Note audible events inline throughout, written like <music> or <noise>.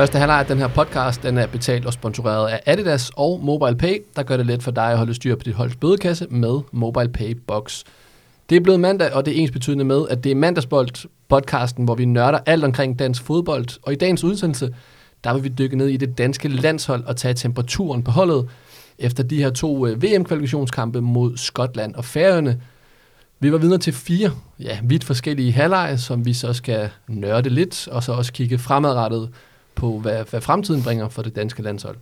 Første halvleg af den her podcast, den er betalt og sponsoreret af Adidas og MobilePay, der gør det let for dig at holde styr på dit holds bødekasse med MobilePay Box. Det er blevet mandag, og det er ens betydende med, at det er mandagsbold podcasten, hvor vi nørder alt omkring dansk fodbold. Og i dagens udsendelse, der vil vi dykke ned i det danske landshold og tage temperaturen på holdet efter de her to øh, VM-kvalifikationskampe mod Skotland og Færøerne. Vi var vidner til fire ja, vidt forskellige halvleje, som vi så skal nørde lidt, og så også kigge fremadrettet på, hvad, hvad fremtiden bringer for det danske landshold.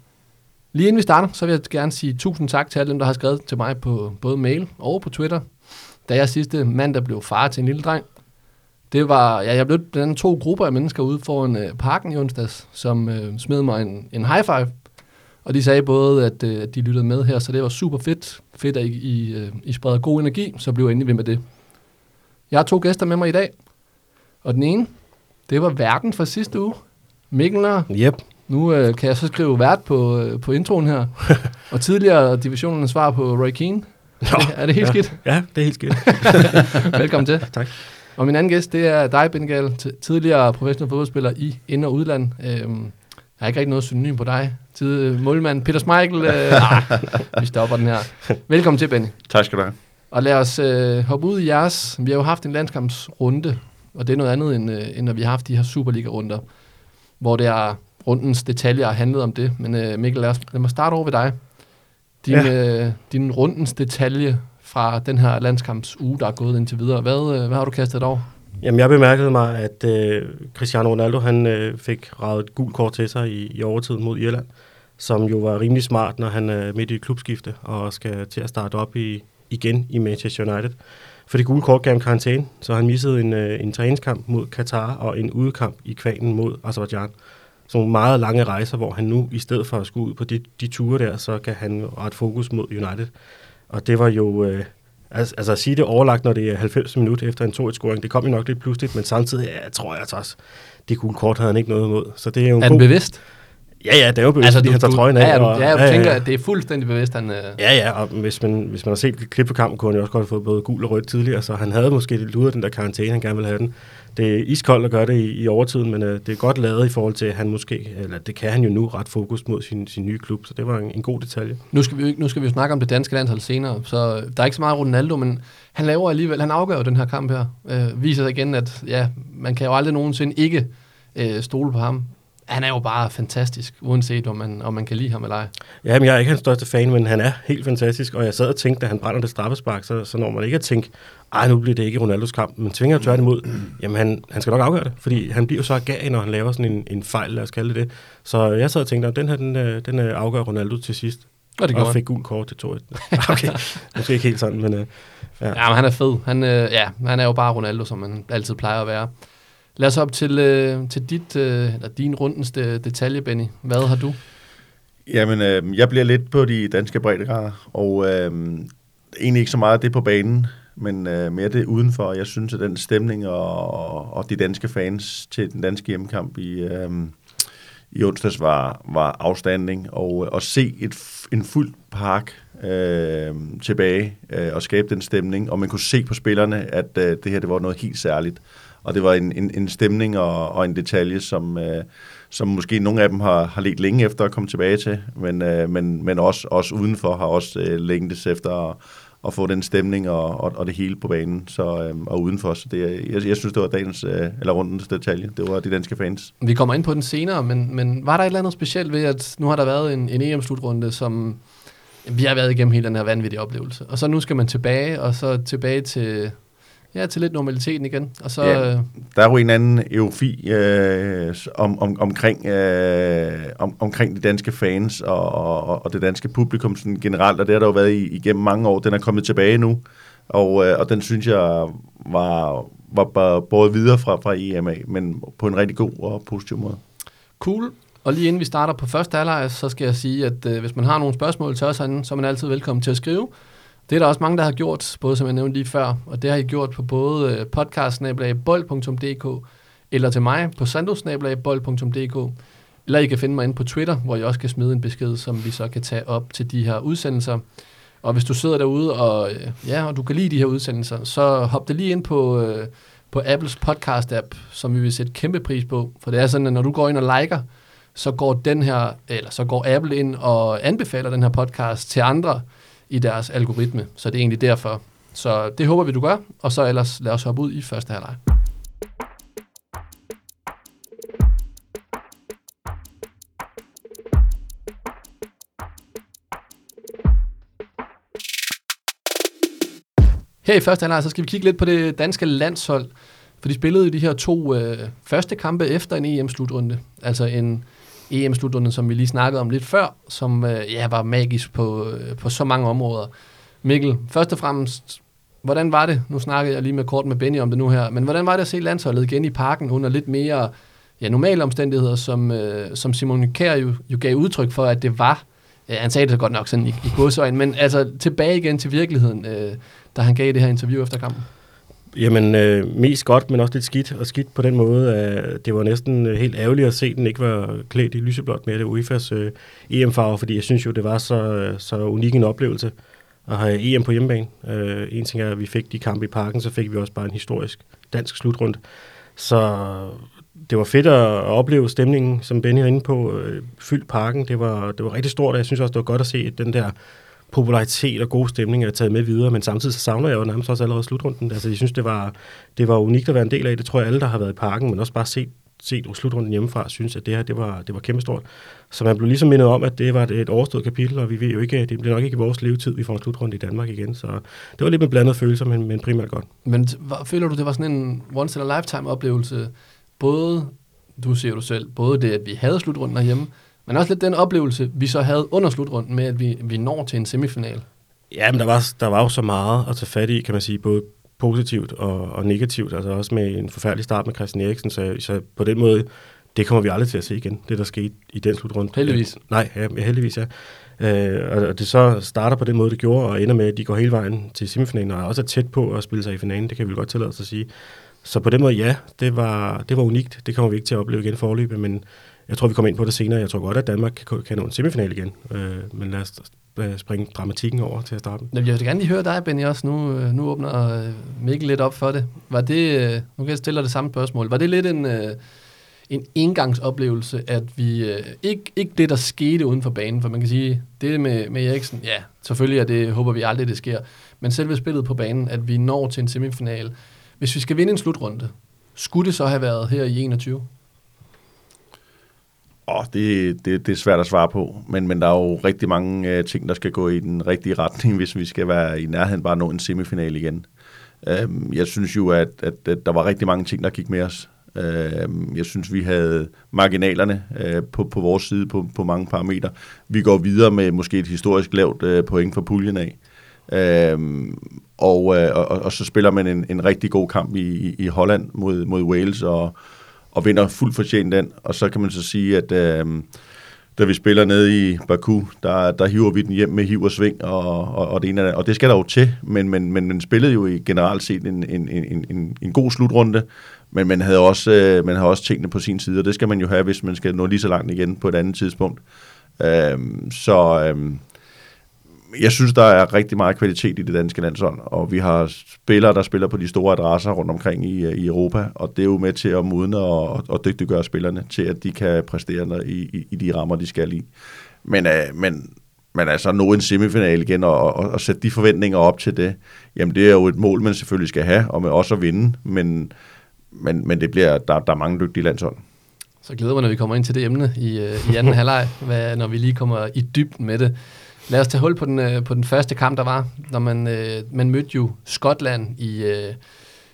Lige inden vi starter, så vil jeg gerne sige tusind tak til alle dem, der har skrevet til mig på både mail og på Twitter, da jeg sidste mandag blev far til en lille dreng. Det var, ja, jeg blev blandt andet to grupper af mennesker ude foran øh, parken i onsdags, som øh, smed mig en, en high five. Og de sagde både, at øh, de lyttede med her, så det var super fedt. Fedt, at I, I, øh, I spreder god energi, så blev jeg endelig ved med det. Jeg har to gæster med mig i dag. Og den ene, det var verden fra sidste uge. Mikkel Nør. Yep. Nu øh, kan jeg så skrive vært på, øh, på introen her. <laughs> og tidligere divisionens svar på Roy Keane. Er det, <laughs> er det helt ja. skidt? Ja, det er helt skidt. <laughs> Velkommen til. tak. Og min anden gæst, det er dig, Bengal, tidligere professionel fodboldspiller i ind- og udland. Øhm, jeg har ikke rigtig noget synonym på dig. Tid, øh, målmand Peter Smeichel. Øh, ah, vi stopper den her. Velkommen til, Benny. Tak skal du have. Og lad os øh, hoppe ud i jeres. Vi har jo haft en landskampsrunde, og det er noget andet, end, øh, end når vi har haft de her Superliga-runder, hvor det er rundens detaljer har handlet om det. Men øh, Mikkel, lad, os, lad mig starte over ved dig. Din, ja. øh, din rundens detalje fra den her landskampsuge, der er gået indtil videre. Hvad, øh, hvad har du kastet over? Jamen, jeg bemærkede mig, at øh, Cristiano Ronaldo han øh, fik ravet et gult kort til sig i, i overtiden mod Irland, som jo var rimelig smart, når han er midt i et klubskifte og skal til at starte op i, igen i Manchester United. For det gule kort gav ham karantæne, så han missede en, øh, en træningskamp mod Katar og en udekamp i kvanen mod Azerbaijan. Så nogle meget lange rejser, hvor han nu, i stedet for at skulle ud på de, de ture der, så kan han ret fokus mod United. Og det var jo... Øh, altså, altså at sige det overlagt, når det er 90 minutter efter en 2-1-scoring, det kom jo nok lidt pludseligt, men samtidig ja, tror jeg altså også, det gule kort havde han ikke noget imod. Så det er jo en Er god... bevidst? Ja, ja, det er jo bevidst, altså, fordi han tager trøjen af. Ja, ja, du, og, ja, du tænker, at det er fuldstændig bevidst, han... Øh, Ja, ja, og hvis man, hvis man har set et klip på kampen, kunne han jo også godt have fået både gul og rødt tidligere, så han havde måske lidt den der karantæne, han gerne ville have den. Det er iskoldt at gøre det i, i overtiden, men øh, det er godt lavet i forhold til, at han måske, eller det kan han jo nu, ret fokus mod sin, sin nye klub, så det var en, en god detalje. Nu skal, vi, nu skal vi jo snakke om det danske landshold senere, så der er ikke så meget Ronaldo, men han laver alligevel, han afgør jo den her kamp her. Øh, viser igen, at ja, man kan jo aldrig nogensinde ikke øh, stole på ham. Han er jo bare fantastisk, uanset om man, om man kan lide ham eller ej. Ja, men jeg er ikke hans største fan, men han er helt fantastisk, og jeg sad og tænkte, da han brænder det straffespark, så, så når man ikke at tænke, ej, nu bliver det ikke Ronaldos kamp, men tvinger jo tværtimod, jamen han, han skal nok afgøre det, fordi han bliver jo så agai, når han laver sådan en, en fejl, lad os kalde det. Så jeg sad og tænkte, at den her, den, øh, den øh, afgør Ronaldo til sidst. Og det og fik gul kort til 2-1. <laughs> Okay, måske ikke helt sådan, men øh, ja. Ja, men han er fed. Han, øh, ja, han er jo bare Ronaldo, som man altid plejer at være. Lad os op til, øh, til dit, øh, eller din rundens de, detalje, Benny. Hvad har du? Jamen, øh, jeg bliver lidt på de danske breddegrader, og øh, egentlig ikke så meget det på banen, men øh, mere det udenfor. Jeg synes, at den stemning og, og de danske fans til den danske hjemmekamp i, øh, i onsdags var, var afstanding, og øh, at se et, en fuld park øh, tilbage øh, og skabe den stemning, og man kunne se på spillerne, at øh, det her det var noget helt særligt. Og det var en, en, en stemning og, og en detalje, som, øh, som måske nogle af dem har, har let længe efter at komme tilbage til, men, øh, men, men også, også udenfor har også øh, længtes efter at, at få den stemning og, og, og det hele på banen så, øh, og udenfor. Så det, jeg, jeg synes, det var dagens, øh, eller rundens detalje. Det var de danske fans. Vi kommer ind på den senere, men, men var der et eller andet specielt ved, at nu har der været en, en EM-slutrunde, som vi har været igennem hele den her vanvittige oplevelse. Og så nu skal man tilbage, og så tilbage til, ja, til lidt normaliteten igen. Og så, Ja. ja. Der er jo en anden eufi øh, om, om, omkring, øh, om, omkring de danske fans og, og, og det danske publikum sådan generelt, og det har der jo været i, igennem mange år. Den er kommet tilbage nu, og, øh, og den synes jeg var, var bare båret videre fra, fra EMA, men på en rigtig god og positiv måde. Cool. Og lige inden vi starter på første halvleg, så skal jeg sige, at øh, hvis man har nogle spørgsmål til os herinde, så er man altid velkommen til at skrive. Det er der også mange, der har gjort, både som jeg nævnte lige før, og det har I gjort på både øh, podcast-bold.dk eller til mig på sandosnabelagbold.dk, eller I kan finde mig inde på Twitter, hvor I også kan smide en besked, som vi så kan tage op til de her udsendelser. Og hvis du sidder derude, og, øh, ja, og du kan lide de her udsendelser, så hop det lige ind på, øh, på Apples podcast-app, som vi vil sætte kæmpe pris på. For det er sådan, at når du går ind og liker, så går den her, eller så går Apple ind og anbefaler den her podcast til andre i deres algoritme. Så det er egentlig derfor. Så det håber vi, du gør, og så ellers lad os hoppe ud i første halvleg. Her i første halvleg, så skal vi kigge lidt på det danske landshold, for de spillede jo de her to øh, første kampe efter en EM-slutrunde. Altså en EM-slutrunden, som vi lige snakkede om lidt før, som øh, ja, var magisk på, øh, på så mange områder. Mikkel, først og fremmest, hvordan var det? Nu snakkede jeg lige med kort med Benny om det nu her, men hvordan var det at se landsholdet igen i parken under lidt mere ja, normale omstændigheder, som, øh, som Simon Kjær jo, jo gav udtryk for, at det var. Øh, han sagde det så godt nok sådan i, i godsøjen, men altså tilbage igen til virkeligheden, øh, da han gav det her interview efter kampen. Jamen, øh, mest godt, men også lidt skidt. Og skidt på den måde, at det var næsten øh, helt ærgerligt at se, at den ikke var klædt i lyseblåt med det UEFA's øh, EM-farve, fordi jeg synes jo, det var så, øh, så unik en oplevelse at have EM på hjemmebane. Øh, en ting er, at vi fik de kampe i parken, så fik vi også bare en historisk dansk slutrunde. Så det var fedt at opleve stemningen, som Benny er inde på, øh, fyldt parken. Det var, det var rigtig stort, og jeg synes også, det var godt at se den der popularitet og god stemning er taget med videre, men samtidig så savner jeg jo nærmest også allerede slutrunden. Altså, jeg synes, det var, det var unikt at være en del af. Det tror jeg alle, der har været i parken, men også bare set, set slutrunden hjemmefra, synes, at det her det var, det var kæmpestort. Så man blev ligesom mindet om, at det var et, overstået kapitel, og vi ved jo ikke, det bliver nok ikke i vores levetid, vi får en slutrunde i Danmark igen. Så det var lidt med blandede følelser, men, men primært godt. Men føler du, det var sådan en once-in-a-lifetime oplevelse? Både, du ser du selv, både det, at vi havde slutrunden herhjemme, men også lidt den oplevelse, vi så havde under slutrunden med, at vi, vi når til en semifinal. Ja, men der var, der var jo så meget at tage fat i, kan man sige, både positivt og, og negativt. Altså også med en forfærdelig start med Christian Eriksen, så, så på den måde, det kommer vi aldrig til at se igen, det der skete i den slutrunde. Heldigvis. Ja, nej, ja, heldigvis, ja. Øh, og det så starter på den måde, det gjorde, og ender med, at de går hele vejen til semifinalen, og også er tæt på at spille sig i finalen, det kan vi godt tillade os at sige. Så på den måde, ja, det var, det var unikt. Det kommer vi ikke til at opleve igen forløbet, men jeg tror, vi kommer ind på det senere. Jeg tror godt, at Danmark kan, kan nå en semifinal igen. Øh, men lad os øh, springe dramatikken over til at starte. Jeg vil gerne lige høre dig, Benny, også. Nu, øh, nu åbner øh, Mikkel lidt op for det. Var det, nu kan jeg stille dig det samme spørgsmål. Var det lidt en, en engangsoplevelse, at vi ikke, ikke det, der skete uden for banen, for man kan sige, det med, med Eriksen, ja, selvfølgelig og det, håber vi aldrig, det sker, men selve spillet på banen, at vi når til en semifinal. Hvis vi skal vinde en slutrunde, skulle det så have været her i 21? Oh, det, det, det er svært at svare på, men, men der er jo rigtig mange uh, ting, der skal gå i den rigtige retning, <laughs> hvis vi skal være i nærheden bare nå en semifinal igen. Uh, jeg synes jo, at, at, at der var rigtig mange ting, der gik med os. Uh, jeg synes, vi havde marginalerne uh, på, på vores side på, på mange parametre. Vi går videre med måske et historisk lavt uh, point for puljen af. Øhm, og, øh, og, og så spiller man en, en rigtig god kamp i, i, i Holland mod, mod Wales, og og vinder fuldt fortjent den. Og så kan man så sige, at øh, da vi spiller nede i Baku, der, der hiver vi den hjem med hiv og sving, og, og, og, det, ene, og det skal der jo til, men, men, men man spillede jo i generelt set en, en, en, en, en god slutrunde, men man havde, også, øh, man havde også tingene på sin side, og det skal man jo have, hvis man skal nå lige så langt igen på et andet tidspunkt. Øh, så... Øh, jeg synes, der er rigtig meget kvalitet i det danske landshold, og vi har spillere, der spiller på de store adresser rundt omkring i, i Europa, og det er jo med til at modne og, og dygtiggøre spillerne til, at de kan præstere i, i, i de rammer, de skal i. Men, øh, men, men altså nå en semifinal igen og, og, og sætte de forventninger op til det, jamen det er jo et mål, man selvfølgelig skal have, og med også at vinde, men, men, men det bliver, der, der er mange dygtige landshold. Så glæder mig, når vi kommer ind til det emne i, øh, i anden <laughs> halvleg, når vi lige kommer i dybden med det. Lad os tage hul på den, øh, på den første kamp, der var, når man, øh, man mødte jo Skotland i, øh,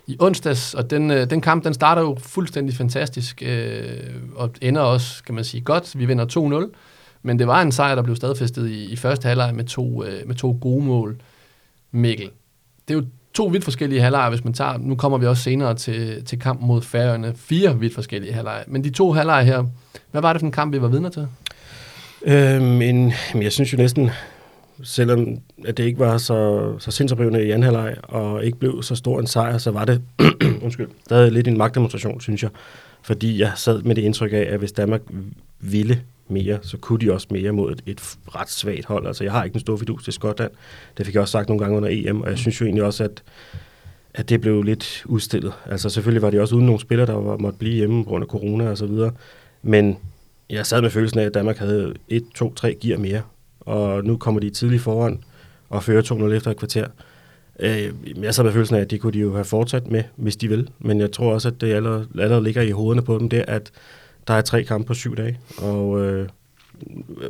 i onsdags, og den, øh, den kamp, den starter jo fuldstændig fantastisk, øh, og ender også, kan man sige, godt. Vi vinder 2-0, men det var en sejr, der blev stadfæstet i, i første halvleg med to, øh, med to gode mål. Mikkel, det er jo to vidt forskellige halvleje, hvis man tager, nu kommer vi også senere til, til kampen mod Færøerne, fire vidt forskellige halvleje. Men de to halvleje her, hvad var det for en kamp, vi var vidner til? Øh, men, men jeg synes jo næsten, selvom at det ikke var så, så sindsoprivende i anden halvleg, og ikke blev så stor en sejr, så var det <clears throat> undskyld, stadig lidt en magtdemonstration, synes jeg. Fordi jeg sad med det indtryk af, at hvis Danmark ville mere, så kunne de også mere mod et, et ret svagt hold. Altså, jeg har ikke en stor fidus til Skotland. Det fik jeg også sagt nogle gange under EM, og jeg synes jo egentlig også, at, at det blev lidt udstillet. Altså, selvfølgelig var det også uden nogle spillere, der var, måtte blive hjemme på grund af corona og så videre. Men jeg sad med følelsen af, at Danmark havde 1, 2, 3 gear mere, og nu kommer de tidligt foran og fører 2-0 efter et kvarter. Øh, jeg sad med følelsen af, at det kunne de jo have fortsat med, hvis de vil, men jeg tror også, at det allerede, allerede ligger i hovederne på dem, det at der er tre kampe på syv dage, og øh,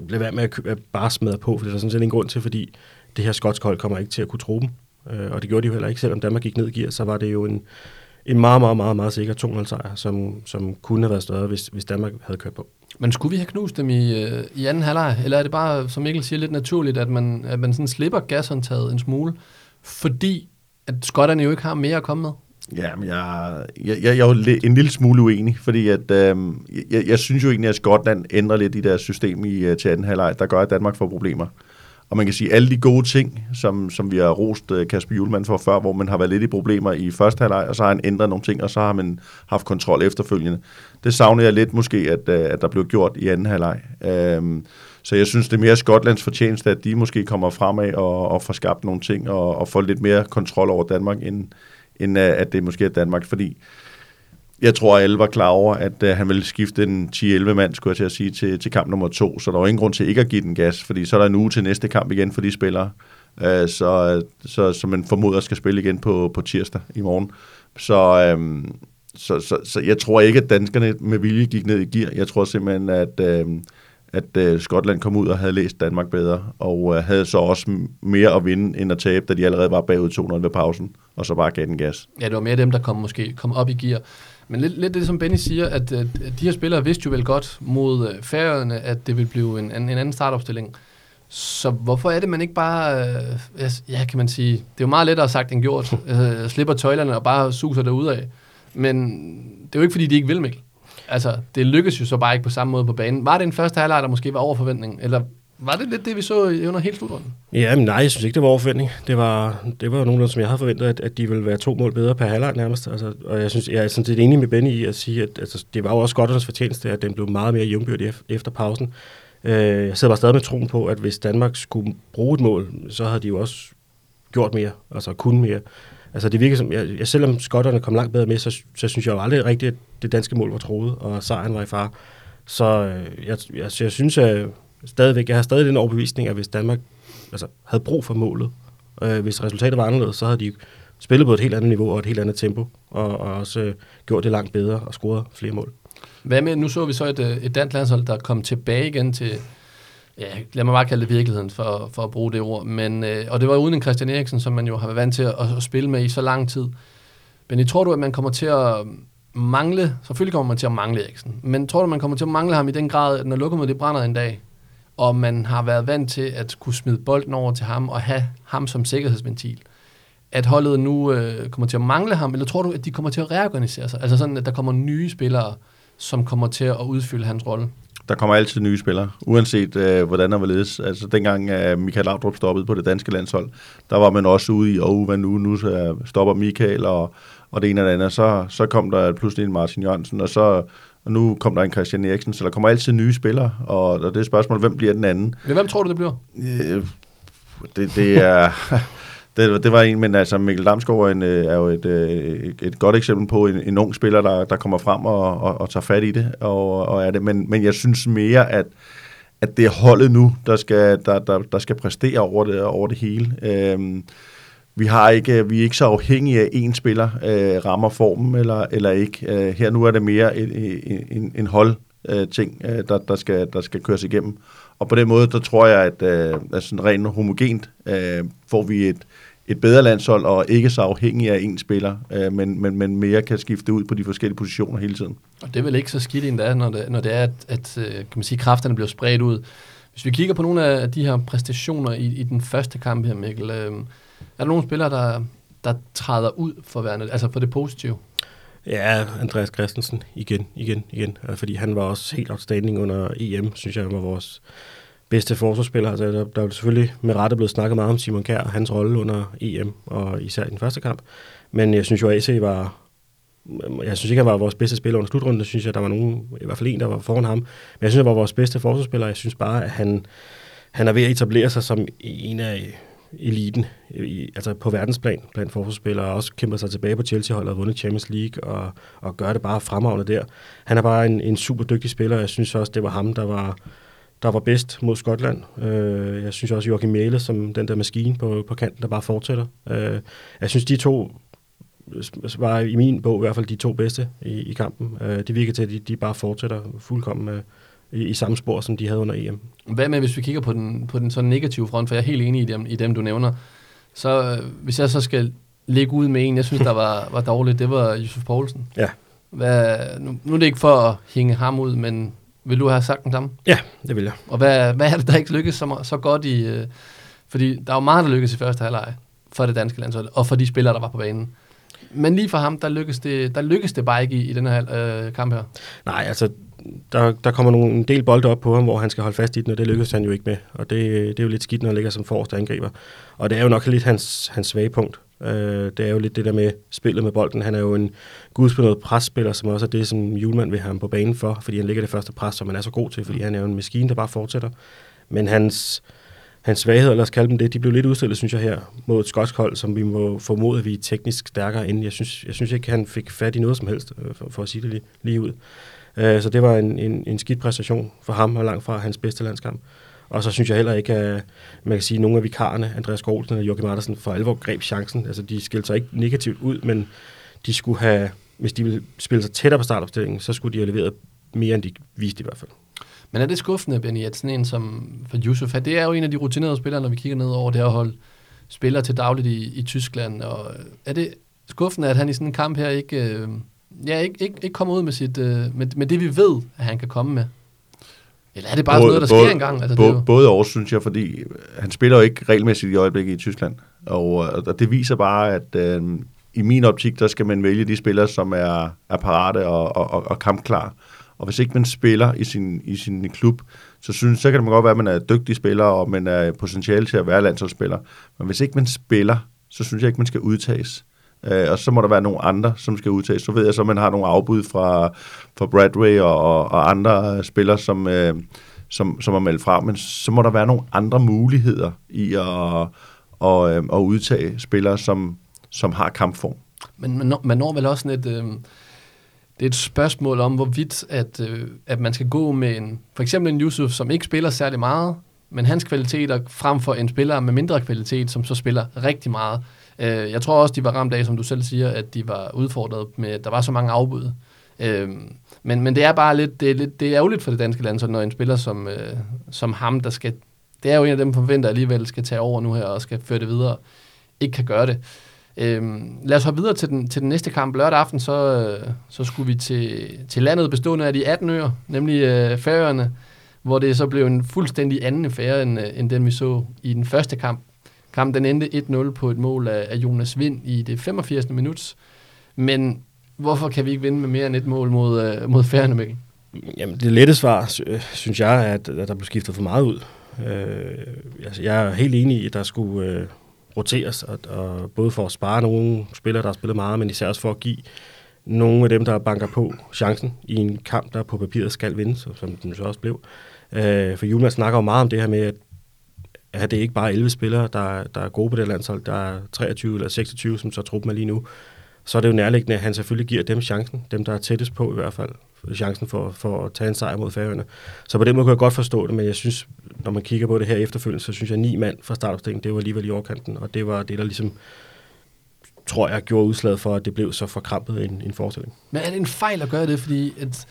lad være med at, at bare smadre på, for det er der sådan set ingen grund til, fordi det her skotske hold kommer ikke til at kunne tro dem. Øh, og det gjorde de jo heller ikke, selvom Danmark gik ned i gear, så var det jo en, en meget, meget, meget, meget sikker 2-0 sejr, som, som kunne have været større, hvis, hvis Danmark havde kørt på. Men skulle vi have knust dem i, øh, i anden halvleg, eller er det bare, som Mikkel siger, lidt naturligt, at man, at man sådan slipper gashåndtaget en smule, fordi at skotterne jo ikke har mere at komme med? Ja, men jeg, jeg, jeg, jeg er jo en lille smule uenig, fordi at, øh, jeg, jeg synes jo egentlig, at Skotland ændrer lidt i deres system i, øh, til anden halvleg, der gør, at Danmark får problemer. Og man kan sige, alle de gode ting, som, som vi har rost øh, Kasper Julemand for før, hvor man har været lidt i problemer i første halvleg, og så har han ændret nogle ting, og så har man haft kontrol efterfølgende. Det savner jeg lidt måske, at, øh, at der blev gjort i anden halvleg. Øhm, så jeg synes, det er mere Skotlands fortjeneste, at de måske kommer fremad og, og får skabt nogle ting, og, og får lidt mere kontrol over Danmark, end, end øh, at det måske er Danmark, fordi jeg tror, at alle var klar over, at uh, han ville skifte en 10-11 mand, skulle jeg til at sige, til, til kamp nummer to. Så der var ingen grund til ikke at give den gas, fordi så er der en uge til næste kamp igen for de spillere, uh, så, så, så man formoder skal spille igen på, på tirsdag i morgen. Så, um, så, så, så jeg tror ikke, at danskerne med vilje gik ned i gear. Jeg tror simpelthen, at, uh, at uh, Skotland kom ud og havde læst Danmark bedre, og uh, havde så også mere at vinde end at tabe, da de allerede var bagud 2-0 ved pausen, og så bare gav den gas. Ja, det var mere dem, der kom måske kom op i gear. Men lidt, lidt det, som Benny siger, at, at de her spillere vidste jo vel godt mod øh, færøerne, at det ville blive en, en anden startopstilling. Så hvorfor er det, man ikke bare, øh, ja, kan man sige, det er jo meget lettere sagt end gjort, <laughs> øh, slipper tøjlerne og bare suser af. Men det er jo ikke, fordi de ikke vil, Mikkel. Altså, det lykkes jo så bare ikke på samme måde på banen. Var det en første halvleg, der måske var over forventning, eller var det lidt det, vi så under hele slutrunden? Ja, men nej, jeg synes ikke, det var overforventning. Det var, det var nogen, som jeg havde forventet, at, at de ville være to mål bedre per halvleg nærmest. Altså, og jeg, synes, jeg er sådan set enig med Benny i at sige, at altså, det var jo også Skotternes fortjeneste, at den blev meget mere jævnbyrdig efter pausen. Øh, jeg sidder bare stadig med troen på, at hvis Danmark skulle bruge et mål, så havde de jo også gjort mere, altså kun mere. Altså det virker som, jeg, jeg, selvom skotterne kom langt bedre med, så, så synes jeg jo aldrig rigtigt, at det danske mål var troet, og sejren var i far. Så øh, jeg, jeg, jeg synes, at stadigvæk, jeg har stadig den overbevisning, at hvis Danmark altså, havde brug for målet, øh, hvis resultatet var anderledes, så havde de spillet på et helt andet niveau og et helt andet tempo, og, og også øh, gjort det langt bedre og scoret flere mål. Hvad med, nu så vi så et, øh, et dansk landshold, der kom tilbage igen til, ja, lad mig bare kalde det virkeligheden, for, for at bruge det ord, men, øh, og det var uden en Christian Eriksen, som man jo har været vant til at, at spille med i så lang tid. Men jeg tror du, at man kommer til at mangle, selvfølgelig kommer man til at mangle Eriksen, men tror du, man kommer til at mangle ham i den grad, at når lokummet det brænder en dag, og man har været vant til at kunne smide bolden over til ham og have ham som sikkerhedsventil. At holdet nu øh, kommer til at mangle ham, eller tror du, at de kommer til at reorganisere sig? Altså sådan, at der kommer nye spillere, som kommer til at udfylde hans rolle? Der kommer altid nye spillere, uanset øh, hvordan der var ledes. Altså dengang øh, Michael Laudrup stoppede på det danske landshold, der var man også ude i, oh, hvad nu, nu så stopper Michael og, og det ene eller andet. Så, så kom der pludselig en Martin Jørgensen, og så og nu kom der en Christian Eriksen, så der kommer altid nye spillere, og, og det er spørgsmålet, hvem bliver den anden? Men hvem tror du, det bliver? Øh, det, det er... <laughs> det, det var en, men altså Mikkel Damsgaard er, en, øh, er jo et, øh, et, et godt eksempel på en, en ung spiller, der, der kommer frem og, og, og tager fat i det, og, og er det. Men, men jeg synes mere, at, at det er holdet nu, der skal, der, der, der skal præstere over det, over det hele. Øhm, vi, har ikke, øh, vi er ikke så afhængige af, at en spiller øh, rammer formen eller, eller ikke. Øh, her nu er det mere en, en, en hold øh, ting, øh, der, der, skal, der skal køres igennem. Og på den måde, der tror jeg, at, øh, at sådan rent homogent øh, får vi et, et bedre landshold, og ikke så afhængig af en spiller, øh, men, men, men mere kan skifte ud på de forskellige positioner hele tiden. Og det er vel ikke så skidt endda, når det, når det er, at, at øh, kan man sige, kræfterne bliver spredt ud. Hvis vi kigger på nogle af de her præstationer i, i den første kamp her, Mikkel, øh, er der nogle spillere, der, der træder ud for, værende, altså for det positive? Ja, Andreas Christensen igen, igen, igen. Øh, fordi han var også helt outstanding under EM, synes jeg, han var vores bedste forsvarsspiller. Altså, der, der er selvfølgelig med rette blevet snakket meget om Simon Kjær og hans rolle under EM, og især i den første kamp. Men jeg synes jo, at AC var... Jeg synes ikke, han var vores bedste spiller under slutrunden. Jeg synes jeg, der var nogen, i hvert fald en, der var foran ham. Men jeg synes, han var vores bedste forsvarsspiller. Jeg synes bare, at han, han er ved at etablere sig som en af eliten, øh, i, altså på verdensplan blandt forsvarsspillere, og også kæmper sig tilbage på Chelsea-holdet og vundet Champions League, og, og gør det bare fremragende der. Han er bare en, en super dygtig spiller, jeg synes også, det var ham, der var, der var bedst mod Skotland. Øh, jeg synes også, Joachim Mæle, som den der maskine på, på kanten, der bare fortsætter. Øh, jeg synes, de to var i min bog i hvert fald de to bedste i, i kampen. Øh, det virker til, at de, de bare fortsætter fuldkommen øh, i, i samme spor, som de havde under EM. Hvad med, hvis vi kigger på den, på den sådan negative front, for jeg er helt enig i dem, i dem du nævner. Så øh, hvis jeg så skal lægge ud med en, jeg synes, der <laughs> var, var dårligt, det var Josef Poulsen. Ja. Hvad, nu, nu er det ikke for at hænge ham ud, men vil du have sagt den samme? Ja, det vil jeg. Og hvad, hvad er det, der ikke lykkes så, så godt i... Øh, fordi der er jo meget, der lykkes i første halvleg for det danske landshold, og for de spillere, der var på banen. Men lige for ham, der lykkes det, der lykkes det bare ikke i, i den her øh, kamp her. Nej, altså, der, der kommer nogle, en del bolde op på ham, hvor han skal holde fast i den, og det lykkes han jo ikke med. Og det, det er jo lidt skidt, når han ligger som forreste angriber. Og det er jo nok lidt hans, hans svage punkt. Øh, det er jo lidt det der med spillet med bolden. Han er jo en gudspillet presspiller, som også er det, som Julemand vil have ham på banen for, fordi han ligger det første pres, som han er så god til, fordi han er jo en maskine, der bare fortsætter. Men hans, hans svaghed, eller lad os kalde dem det, de blev lidt udstillet, synes jeg, her mod et skotsk hold, som vi må formode, at vi er teknisk stærkere end. Jeg synes, jeg synes ikke, han fik fat i noget som helst, øh, for, for at sige det lige, lige ud. Øh, så det var en, en, en skidt præstation for ham, og langt fra hans bedste landskamp. Og så synes jeg heller ikke, at man kan sige, at nogle af vikarerne, Andreas Grohlsen og Joachim Andersen, for alvor greb chancen. Altså, de skilte sig ikke negativt ud, men de skulle have, hvis de ville spille sig tættere på startopstillingen, så skulle de have leveret mere, end de viste i hvert fald. Men er det skuffende, Benny, at sådan en som for Yusuf, det er jo en af de rutinerede spillere, når vi kigger ned over det her hold, spiller til dagligt i, i Tyskland, og er det skuffende, at han i sådan en kamp her ikke, øh, ja, ikke, ikke, ikke kommer ud med, sit, øh, med, med det, vi ved, at han kan komme med? Eller er det bare både, noget, der både, sker engang? Altså, både, det jo... både år, synes jeg, fordi han spiller jo ikke regelmæssigt i øjeblikket i Tyskland. Og, og det viser bare, at øh, i min optik, der skal man vælge de spillere, som er, er parate og, og, og, og kampklar. Og hvis ikke man spiller i sin, i sin klub, så, synes, så kan det godt være, at man er dygtig spiller, og man er potentiale til at være landsholdsspiller. Men hvis ikke man spiller, så synes jeg ikke, man skal udtages. Øh, og så må der være nogle andre, som skal udtages. Så ved jeg så, at man har nogle afbud fra, fra Bradway og, og andre øh, spillere, som, øh, som, som er meldt fra. Men så må der være nogle andre muligheder i at, og, øh, at udtage spillere, som, som har kampform. Men man når, man når vel også sådan et... Øh det er et spørgsmål om, hvorvidt at, øh, at man skal gå med en, for eksempel en Yusuf, som ikke spiller særlig meget, men hans kvaliteter frem for en spiller med mindre kvalitet, som så spiller rigtig meget. Øh, jeg tror også, de var ramt af, som du selv siger, at de var udfordret med, at der var så mange afbud. Øh, men, men det er bare lidt, det er, lidt, det er ærgerligt for det danske land, så når en spiller som, øh, som ham, der skal, det er jo en af dem forventer alligevel, skal tage over nu her og skal føre det videre, ikke kan gøre det. Øhm, lad os hoppe videre til den, til den næste kamp. Lørdag aften, så, øh, så skulle vi til, til landet bestående af de 18 øer, nemlig øh, Færøerne, hvor det så blev en fuldstændig anden affære, end, øh, end den vi så i den første kamp. Kampen den endte 1-0 på et mål af, af Jonas Vind i det 85. minut. Men hvorfor kan vi ikke vinde med mere end et mål mod, øh, mod Færøerne, Mikkel? Jamen, det lette svar, øh, synes jeg, er, at, at der blev skiftet for meget ud. Øh, altså, jeg er helt enig i, at der skulle... Øh roteres, og, og både for at spare nogle spillere, der har spillet meget, men især også for at give nogle af dem, der banker på chancen i en kamp, der på papiret skal vinde, som den så også blev. Øh, for Jonas snakker jo meget om det her med, at, at det ikke bare er 11 spillere, der, der er gode på det landshold, der er 23 eller 26, som så truppen er lige nu. Så er det jo nærliggende, at han selvfølgelig giver dem chancen, dem der er tættest på i hvert fald, chancen for, for at tage en sejr mod Færøerne. Så på den måde kan jeg godt forstå det, men jeg synes, når man kigger på det her efterfølgende, så synes jeg, at ni mand fra startopstillingen, det var alligevel i overkanten, og det var det, der ligesom tror jeg, gjorde udslaget for, at det blev så forkrampet en, en forestilling. Men er det en fejl at gøre det, fordi at,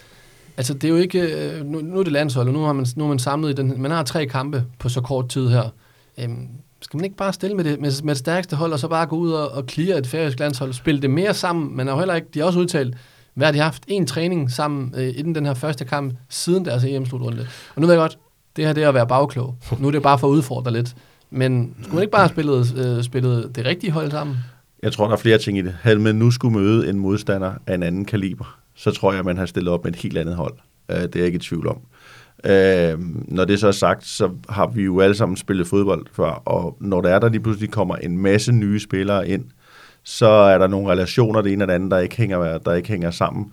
altså det er jo ikke, øh, nu, nu er det landshold, og nu har man, nu har man samlet i den, man har tre kampe på så kort tid her. Øhm, skal man ikke bare stille med det, med, med det stærkeste hold, og så bare gå ud og, og clear et færøsk landshold, spille det mere sammen, men er jo heller ikke, de har også udtalt, hvad har de haft? En træning sammen øh, inden den her første kamp, siden deres EM-slutrunde. Og nu ved jeg godt, det her det er at være bagklog. <laughs> Nu er det bare for at udfordre lidt. Men skulle man ikke bare have spillet, øh, spillet det rigtige hold sammen? Jeg tror, der er flere ting i det. Havde man nu skulle møde en modstander af en anden kaliber, så tror jeg, man har stillet op med et helt andet hold. Øh, det er jeg ikke i tvivl om. Øh, når det så er sagt, så har vi jo alle sammen spillet fodbold før, og når der er der lige pludselig kommer en masse nye spillere ind, så er der nogle relationer, det ene og det andet, der ikke hænger, der ikke hænger sammen.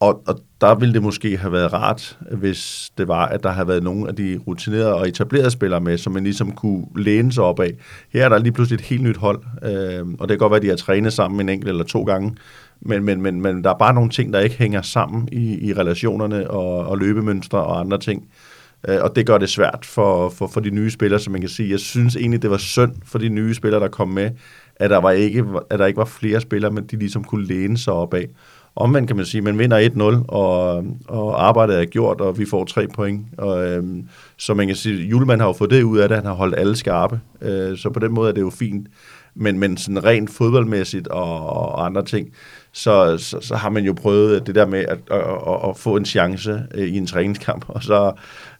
Og, og der ville det måske have været rart, hvis det var, at der havde været nogle af de rutinerede og etablerede spillere med, som man ligesom kunne læne sig op af. Her er der lige pludselig et helt nyt hold, øh, og det kan godt være, at de har trænet sammen en enkelt eller to gange, men, men, men, men der er bare nogle ting, der ikke hænger sammen i, i relationerne og, og løbemønstre og andre ting. Øh, og det gør det svært for, for, for de nye spillere, som man kan sige. Jeg synes egentlig, det var synd for de nye spillere, der kom med, at der, var ikke, at der ikke var flere spillere, men de ligesom kunne læne sig op af. Omvendt kan man sige, at man vinder 1-0, og, og arbejdet er gjort, og vi får tre point. Og, øhm, så man kan sige, at Julemand har jo fået det ud af det, han har holdt alle skarpe. Øh, så på den måde er det jo fint. Men, men sådan rent fodboldmæssigt og, og andre ting, så, så, så har man jo prøvet det der med at, at, at, at få en chance øh, i en træningskamp, <laughs> og så,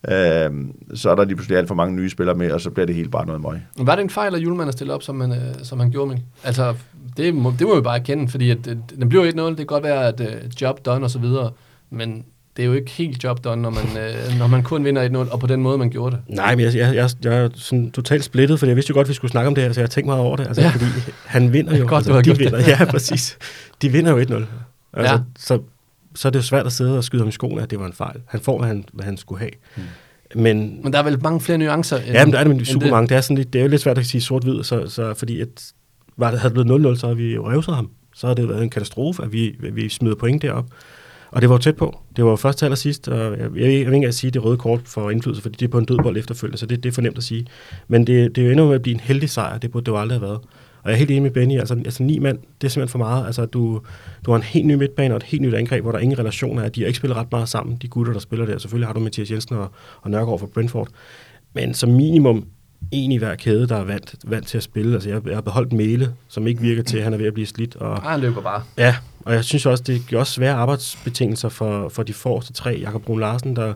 øh, så er der lige pludselig alt for mange nye spillere med, og så bliver det helt bare noget møg. Var det en fejl, at Julemand har stillet op, som han, øh, som han gjorde, med? Altså, det må, det må vi bare erkende, fordi at, at, den bliver ikke noget. Det kan godt være, at uh, job done og så videre, men det er jo ikke helt job done, når man, øh, når man kun vinder 1-0, og på den måde, man gjorde det. Nej, men jeg, jeg, jeg, jeg er sådan totalt splittet, for jeg vidste jo godt, at vi skulle snakke om det her, så jeg tænkte meget over det. Altså, ja. Fordi han vinder jo. <laughs> Godt, altså, du har de gjort vinder, det. Ja, præcis. De vinder jo 1-0. Altså, Ja. så, så er det jo svært at sidde og skyde ham i skoene, at det var en fejl. Han får, hvad han, hvad han skulle have. Mm. Men, Men der er vel mange flere nuancer. End, ja, men der er det end super mange. Det er, sådan lidt, det er jo lidt svært at sige sort-hvid, så, så fordi at, var det, havde det blevet 0-0, så havde vi jo revset ham. Så havde det været en katastrofe, at vi, at vi smider point derop. Og det var jo tæt på. Det var jo først til allersidst, og jeg, jeg, jeg vil ikke engang sige, det røde kort for indflydelse, fordi det er på en dødbold efterfølgende, så det, det er for nemt at sige. Men det, det er jo endnu med at blive en heldig sejr, det burde det jo aldrig have været. Og jeg er helt enig med Benny, altså, altså ni mand, det er simpelthen for meget. Altså, du, du har en helt ny midtbane og et helt nyt angreb, hvor der ingen relationer er. De har ikke spillet ret meget sammen, de gutter, der spiller der. Selvfølgelig har du Mathias Jensen og, og Nørgaard fra Brentford. Men som minimum en i hver kæde, der er vant, vant til at spille. Altså, jeg, jeg har beholdt Mæle, som ikke virker til, at han er ved at blive slidt. Og, Ah, han løber bare. Ja, og jeg synes også, det giver også svære arbejdsbetingelser for, for de forreste tre. Jakob Brun Larsen, der,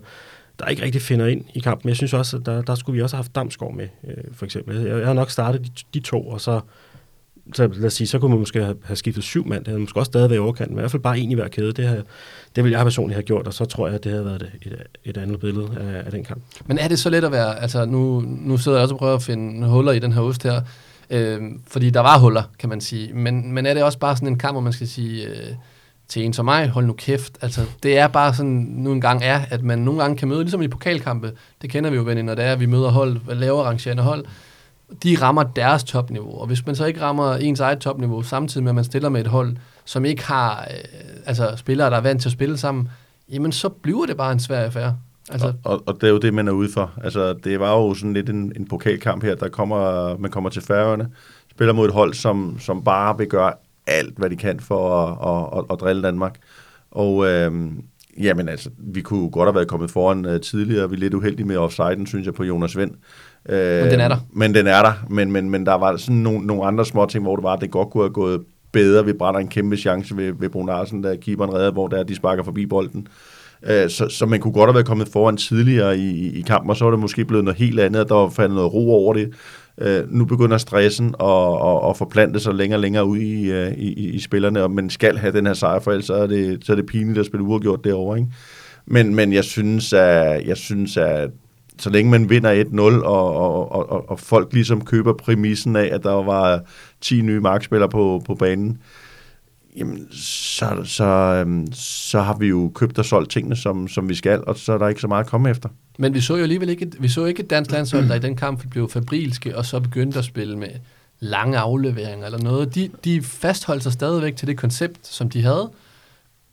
der ikke rigtig finder ind i kampen. Men jeg synes også, at der, der skulle vi også have haft Damsgaard med, øh, for eksempel. Jeg, jeg har nok startet de, de to, og så, så lad os sige, så kunne man måske have, have skiftet syv mand. Det havde måske også stadig været i overkanten, men i hvert fald bare en i hver kæde. Det, har, det ville jeg personligt have gjort, og så tror jeg, at det havde været et, et, et andet billede af, af den kamp. Men er det så let at være, altså nu, nu sidder jeg også og prøver at finde huller i den her ost her, øh, fordi der var huller, kan man sige, men, men er det også bare sådan en kamp, hvor man skal sige øh, til en som mig, hold nu kæft, altså det er bare sådan, nu engang er, at man nogle gange kan møde, ligesom i pokalkampe, det kender vi jo, venner, når det er, at vi møder hold, lavere rangerende hold, de rammer deres topniveau, og hvis man så ikke rammer ens eget topniveau, samtidig med at man stiller med et hold, som ikke har øh, altså spillere, der er vant til at spille sammen, jamen så bliver det bare en svær affære. Altså, Og, og, og det er jo det, man er ude for. Altså, det var jo sådan lidt en, en pokalkamp her, der kommer, man kommer til færøerne, spiller mod et hold, som, som bare vil gøre alt, hvad de kan for at, at, at, at drille Danmark. Og øh, jamen altså, vi kunne godt have været kommet foran uh, tidligere. Vi er lidt uheldige med offsiden, synes jeg, på Jonas Vind. Øh, Men den er der. Men den er der. Men, men, men der var sådan nogle, nogle andre små ting, hvor det var, at det godt kunne have gået bedre. Vi brænder en kæmpe chance ved, ved Brun Larsen, da keeperen redder, hvor der de sparker forbi bolden. Øh, så, så man kunne godt have været kommet foran tidligere i, i, kampen, og så var det måske blevet noget helt andet, der var faldet noget ro over det. Øh, nu begynder stressen at, at, at forplante sig længere og længere ud i, i, i, i spillerne, og man skal have den her sejr, for ellers så er det, så er det pinligt at spille uafgjort derovre. Ikke? Men, men jeg synes, at, jeg synes, at så længe man vinder 1-0, og, og, og, og, folk ligesom køber præmissen af, at der var 10 nye markspillere på, på banen, jamen, så, så, øhm, så har vi jo købt og solgt tingene, som, som vi skal, og så er der ikke så meget at komme efter. Men vi så jo alligevel ikke, vi så ikke et dansk landshold, der i den kamp blev fabrilske, og så begyndte at spille med lange afleveringer eller noget. De, de fastholdt sig stadigvæk til det koncept, som de havde,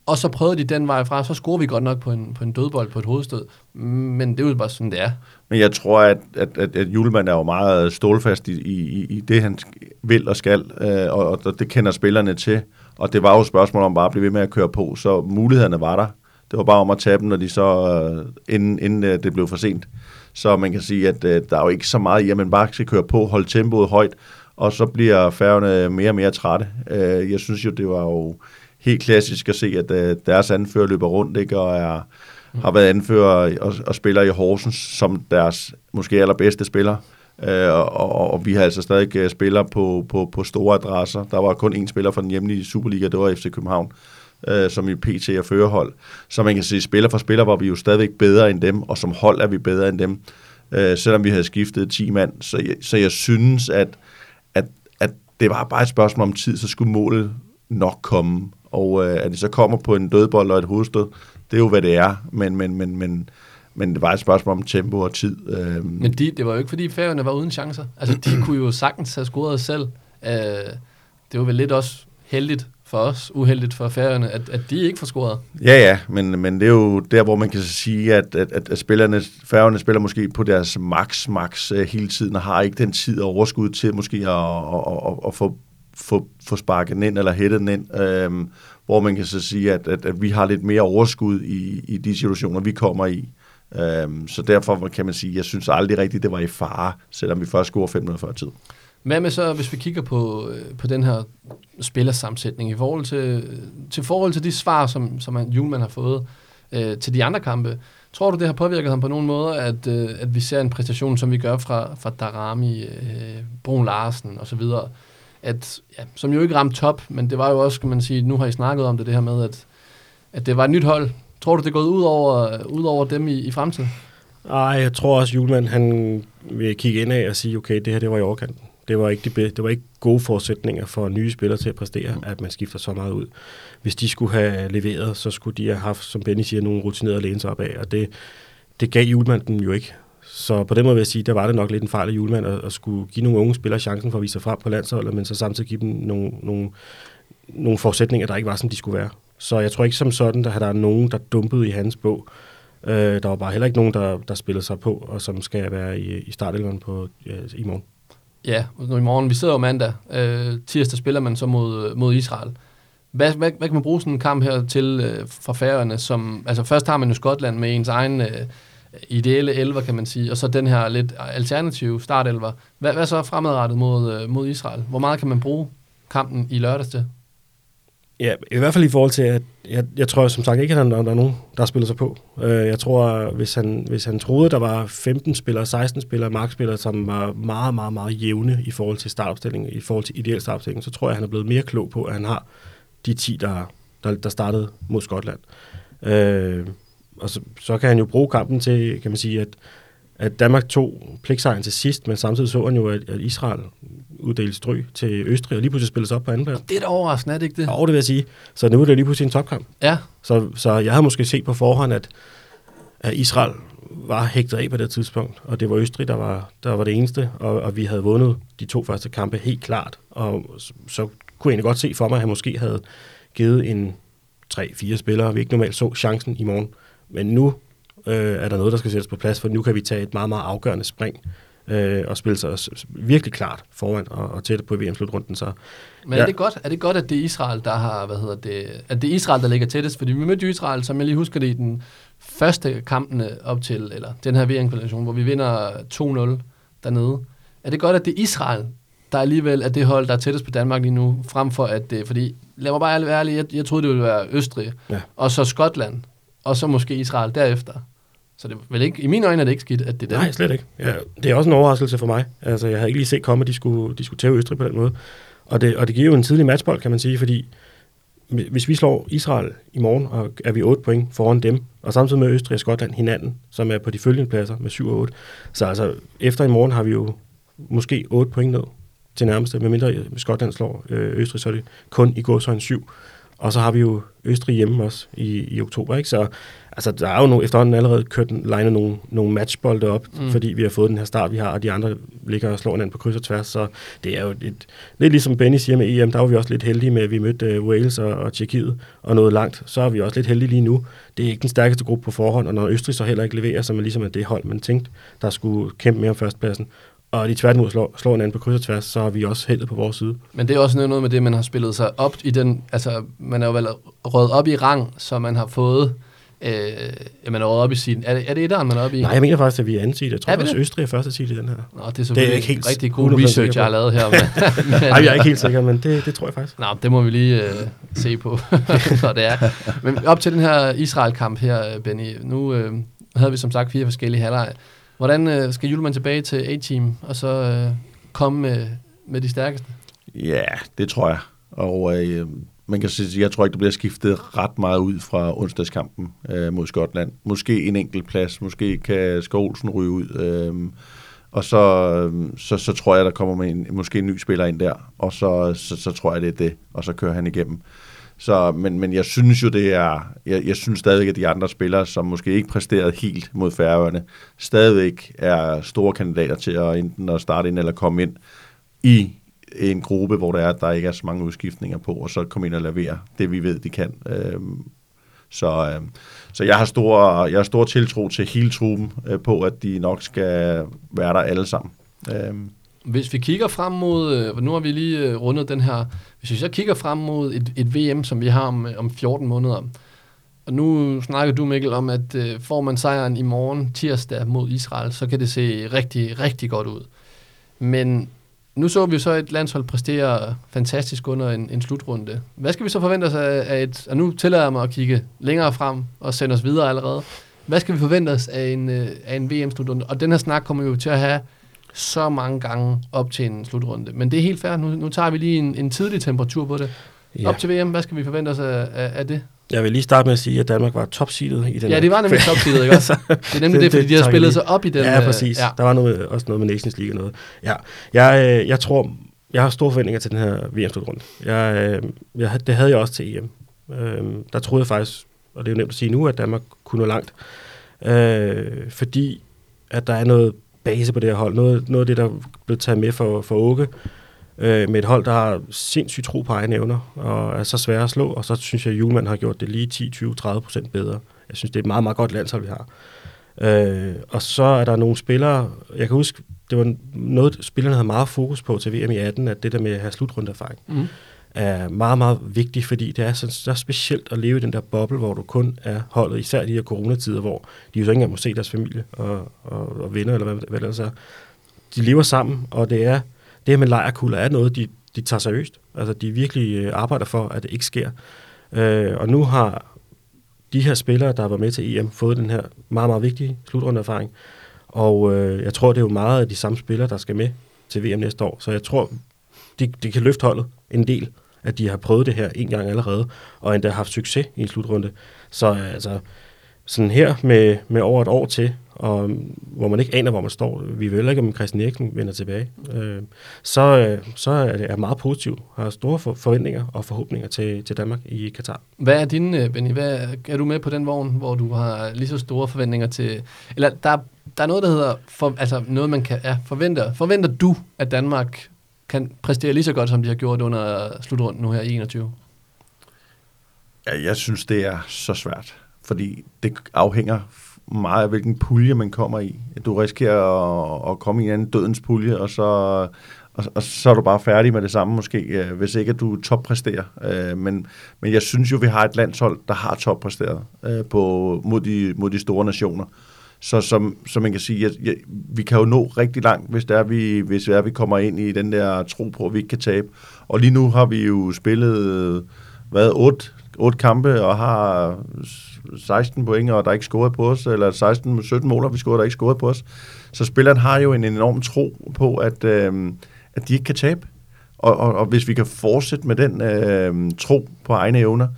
og så prøvede de den vej fra, så scorede vi godt nok på en, på en dødbold på et hovedstød. Men det er jo bare sådan, det er. Men jeg tror, at, at, at, at Julemand er jo meget stålfast i, i, i det, han vil og skal, øh, og, og det kender spillerne til. Og det var jo et spørgsmål om bare at blive ved med at køre på, så mulighederne var der. Det var bare om at tage dem, når de så, øh, inden, inden øh, det blev for sent. Så man kan sige, at øh, der er jo ikke så meget i, at man bare skal køre på, holde tempoet højt, og så bliver færgerne mere og mere trætte. Øh, jeg synes jo, det var jo helt klassisk at se, at øh, deres anfører løber rundt, ikke, og er, har været anfører og, og spiller i Horsens som deres måske allerbedste spiller. Øh, og, og, og vi har altså stadig øh, spillere på, på, på store adresser. Der var kun én spiller fra den hjemlige Superliga, det var FC København, øh, som i PT er førerhold. Så man kan sige, spiller for spiller var vi jo stadigvæk bedre end dem, og som hold er vi bedre end dem, øh, selvom vi havde skiftet 10 mand. Så jeg, så jeg synes, at, at, at det var bare et spørgsmål om tid, så skulle målet nok komme. Og øh, at det så kommer på en dødbold og et hovedstød, det er jo, hvad det er. Men, men, men, men, men det var et spørgsmål om tempo og tid. Øh, Men de, det var jo ikke, fordi færøerne var uden chancer. Altså, de <clears throat> kunne jo sagtens have scoret selv. Øh, det var vel lidt også heldigt for os, uheldigt for færøerne, at, at de ikke får scoret. Ja, ja, men, men det er jo der, hvor man kan sige, at, at, at, at spillerne, færgerne spiller måske på deres max, max uh, hele tiden, og har ikke den tid og overskud til måske at, at, at, at få, få, få sparket den ind, eller hættet den ind, øhm, hvor man kan så sige, at, at, at vi har lidt mere overskud i, i de situationer, vi kommer i. Øhm, så derfor kan man sige, at jeg synes aldrig rigtigt, det var i fare, selvom vi først scorer 5 minutter før tid. Hvad med så, hvis vi kigger på, øh, på den her spillersammensætning i forhold til, til forhold til de svar, som, som han, Julemand har fået øh, til de andre kampe? Tror du, det har påvirket ham på nogen måde, at, øh, at vi ser en præstation, som vi gør fra, fra Darami, øh, Brun Larsen osv., at, ja, som jo ikke ramte top, men det var jo også, kan man sige, nu har I snakket om det, det her med, at, at det var et nyt hold. Tror du, det er gået ud over, ud over dem i, i fremtiden? Ej, jeg tror også, Julemand han vil kigge ind af og sige, okay, det her det var i overkanten. Det var ikke, de, det var ikke gode forudsætninger for nye spillere til at præstere, at man skifter så meget ud. Hvis de skulle have leveret, så skulle de have haft, som Benny siger, nogle rutinerede læne sig op af, og det, det gav Julemand dem jo ikke. Så på den måde vil jeg sige, der var det nok lidt en fejl af Julemand at, at skulle give nogle unge spillere chancen for at vise sig frem på landsholdet, men så samtidig give dem nogle, nogle, nogle forudsætninger, der ikke var, som de skulle være. Så jeg tror ikke som sådan, der der er nogen, der dumpede i hans bog. Øh, der var bare heller ikke nogen, der, der spillede sig på, og som skal være i, i startelveren på, øh, i morgen. Ja, i morgen. Vi sidder jo mandag. Øh, tirsdag spiller man så mod, mod Israel. Hvad, hvad, hvad kan man bruge sådan en kamp her til øh, for færøerne? Som, altså først har man jo Skotland med ens egen øh, ideelle elver, kan man sige, og så den her lidt alternative startelver. Hvad, hvad så fremadrettet mod, øh, mod Israel? Hvor meget kan man bruge kampen i lørdags til? Ja, i hvert fald i forhold til, at jeg, jeg tror som sagt ikke, at der, der er nogen, der har spillet sig på. Øh, jeg tror, hvis han, hvis han troede, der var 15 spillere, 16 spillere, markspillere, som var meget, meget, meget jævne i forhold til startopstillingen, i forhold til ideel startopstilling, så tror jeg, at han er blevet mere klog på, at han har de 10, der, der, der startede mod Skotland. Øh, og så, så kan han jo bruge kampen til, kan man sige, at, at Danmark tog pligtsejren til sidst, men samtidig så han jo, at, at Israel uddelte stryg til Østrig, og lige pludselig spillede sig op på anden plads. Det er da overraskende, er det ikke det? Ja, det vil jeg sige. Så nu er det lige pludselig en topkamp. Ja. Så, så jeg havde måske set på forhånd, at, at Israel var hægtet af på det tidspunkt, og det var Østrig, der var, der var det eneste, og, og vi havde vundet de to første kampe helt klart. Og så, så kunne jeg egentlig godt se for mig, at han måske havde givet en 3-4 spillere, vi ikke normalt så chancen i morgen. Men nu øh, er der noget, der skal sættes på plads, for nu kan vi tage et meget, meget afgørende spring øh, og spille sig virkelig klart foran og, og tæt på VM-slutrunden. Så, Men er, ja. det godt, er det godt, at det er Israel, der har, hvad hedder det, at det er Israel, der ligger tættest? Fordi vi mødte Israel, som jeg lige husker det, i den første kampene op til, eller den her VM-kvalifikation, hvor vi vinder 2-0 dernede. Er det godt, at det er Israel, der alligevel er det hold, der er tættest på Danmark lige nu, frem for at det, fordi, lad mig bare være ærlig, jeg, jeg troede, det ville være Østrig, ja. og så Skotland, og så måske Israel derefter. Så det vel ikke, i mine øjne er det ikke skidt, at det er dem. Nej, slet ikke. Ja, det er også en overraskelse for mig. Altså, jeg havde ikke lige set komme, at de skulle, de skulle tæve Østrig på den måde. Og det, og det giver jo en tidlig matchbold, kan man sige, fordi hvis vi slår Israel i morgen, og er vi 8 point foran dem, og samtidig med Østrig og Skotland hinanden, som er på de følgende pladser med 7 og 8, så altså efter i morgen har vi jo måske 8 point ned til nærmeste, medmindre Skotland slår øh, Østrig, så er det kun i gåsøjne 7. Og så har vi jo Østrig hjemme også i, i oktober, ikke? Så altså, der er jo nu efterhånden allerede kørt legnet nogle, nogle matchbolde op, mm. fordi vi har fået den her start, vi har, og de andre ligger og slår hinanden på kryds og tværs. Så det er jo et, lidt ligesom Benny siger med EM, der var vi også lidt heldige med, at vi mødte uh, Wales og, og Tjekkiet og nåede langt. Så er vi også lidt heldige lige nu. Det er ikke den stærkeste gruppe på forhånd, og når Østrig så heller ikke leverer, som er ligesom at det hold, man tænkte, der skulle kæmpe mere om førstepladsen, og de tværtimod slår, slår hinanden på kryds og tværs, så er vi også heldet på vores side. Men det er også noget med det, man har spillet sig op i den, altså man er jo vel rødt op i rang, så man har fået, øh, man er rødt op i sin, er det, er det etteren, man er oppe i? Nej, jeg mener faktisk, at vi er anden side. Jeg tror er også, Østrig er første side i den her. Nå, det er selvfølgelig det er ikke helt rigtig god research, jeg har lavet her. Men, <laughs> Nej, jeg er ikke helt sikker, men det, det tror jeg faktisk. Nå, det må vi lige øh, se på, <laughs> når det er. Men op til den her Israel-kamp her, Benny, nu øh, havde vi som sagt fire forskellige halvleje. Hvordan øh, skal Julemand tilbage til A-team, og så øh, komme med, med de stærkeste? Ja, det tror jeg. Og øh, man kan sige, jeg tror ikke, der bliver skiftet ret meget ud fra onsdagskampen øh, mod Skotland. Måske en enkelt plads, måske kan Skovlsen ryge ud. Øh, og så, øh, så, så tror jeg, der kommer med en, måske en ny spiller ind der, og så, så, så tror jeg, det er det, og så kører han igennem. Så, men, men jeg synes jo, det er, jeg, jeg synes stadigvæk, at de andre spillere, som måske ikke præsterede helt mod Færøerne, stadigvæk er store kandidater til at enten at starte ind eller komme ind i en gruppe, hvor der er, der ikke er så mange udskiftninger på, og så komme ind og levere det, vi ved, de kan. Øhm, så, øh, så jeg har stor, jeg har stor tiltro til hele truppen øh, på, at de nok skal være der alle sammen. Øhm. Hvis vi kigger frem mod, øh, nu har vi lige øh, rundet den her, hvis vi så kigger frem mod et, et VM, som vi har om, øh, om 14 måneder, og nu snakker du, Mikkel, om, at øh, får man sejren i morgen tirsdag mod Israel, så kan det se rigtig, rigtig godt ud. Men nu så vi så et landshold præstere fantastisk under en, en slutrunde. Hvad skal vi så forvente os af, af et... Og nu tillader jeg mig at kigge længere frem og sende os videre allerede. Hvad skal vi forvente os af en, af en VM-slutrunde? Og den her snak kommer jo til at have så mange gange op til en slutrunde. Men det er helt fair. Nu, nu tager vi lige en, en tidlig temperatur på det. Ja. Op til VM, hvad skal vi forvente os af, af, af det? Jeg vil lige starte med at sige, at Danmark var topseedet i den Ja, det var nemlig topseedet, ikke også? <laughs> Det er nemlig det, det, fordi de har spillet sig op i den. Ja, præcis. Ja. Der var noget, også noget med Nations League og noget. Ja, jeg, øh, jeg tror, jeg har store forventninger til den her VM-slutrunde. Jeg, øh, jeg, det havde jeg også til EM. Øh, der troede jeg faktisk, og det er jo nemt at sige nu, at Danmark kunne nå langt. Øh, fordi at der er noget base på det her hold. Noget, noget af det, der blev taget med for, for Åke, øh, med et hold, der har sindssygt tro på egne evner, og er så svære at slå, og så synes jeg, at Julemand har gjort det lige 10, 20, 30 procent bedre. Jeg synes, det er et meget, meget godt landshold, vi har. Øh, og så er der nogle spillere, jeg kan huske, det var noget, spillerne havde meget fokus på til VM i 18, at det der med at have slutrundeerfaring. Mm er meget, meget vigtig, fordi det er så, så specielt at leve i den der boble, hvor du kun er holdet, især i de her coronatider, hvor de jo så ikke engang må se deres familie og, og, og venner, eller hvad, hvad det er. De lever sammen, og det er det her med lejrkulder er noget, de, de tager seriøst. Altså, de virkelig øh, arbejder for, at det ikke sker. Øh, og nu har de her spillere, der var med til EM, fået den her meget, meget vigtige slutrundeerfaring. Og øh, jeg tror, det er jo meget af de samme spillere, der skal med til VM næste år. Så jeg tror, det de kan løfte holdet en del at de har prøvet det her en gang allerede, og endda haft succes i en slutrunde. Så øh, altså, sådan her med, med over et år til, og øh, hvor man ikke aner, hvor man står, vi ved ikke, om Christian Eriksen vender tilbage, øh, så, øh, så er det er meget positivt. Har store for, forventninger og forhåbninger til, til Danmark i Katar. Hvad er din, Benny? Hvad, er du med på den vogn, hvor du har lige så store forventninger til... Eller der, der er noget, der hedder... For, altså noget, man kan... Ja, forventer. Forventer du, at Danmark kan præstere lige så godt, som de har gjort under slutrunden nu her i 21? Ja, jeg synes, det er så svært, fordi det afhænger meget af, hvilken pulje man kommer i. Du risikerer at, at komme i en anden dødens pulje, og så, og, og så er du bare færdig med det samme måske, øh, hvis ikke at du toppræsterer. Øh, men, men jeg synes jo, vi har et landshold, der har toppræsteret øh, på, mod, de, mod de store nationer. Så som, som man kan sige, jeg, jeg, vi kan jo nå rigtig langt, hvis det er, vi, hvis det er, vi kommer ind i den der tro på, at vi ikke kan tabe. Og lige nu har vi jo spillet hvad, 8, 8 kampe og har 16 point, og der er ikke scoret på os, eller 16, 17 mål, vi scoret, der er ikke scoret på os. Så spilleren har jo en enorm tro på, at, øh, at de ikke kan tabe. Og, og, og hvis vi kan fortsætte med den øh, tro på egne evner,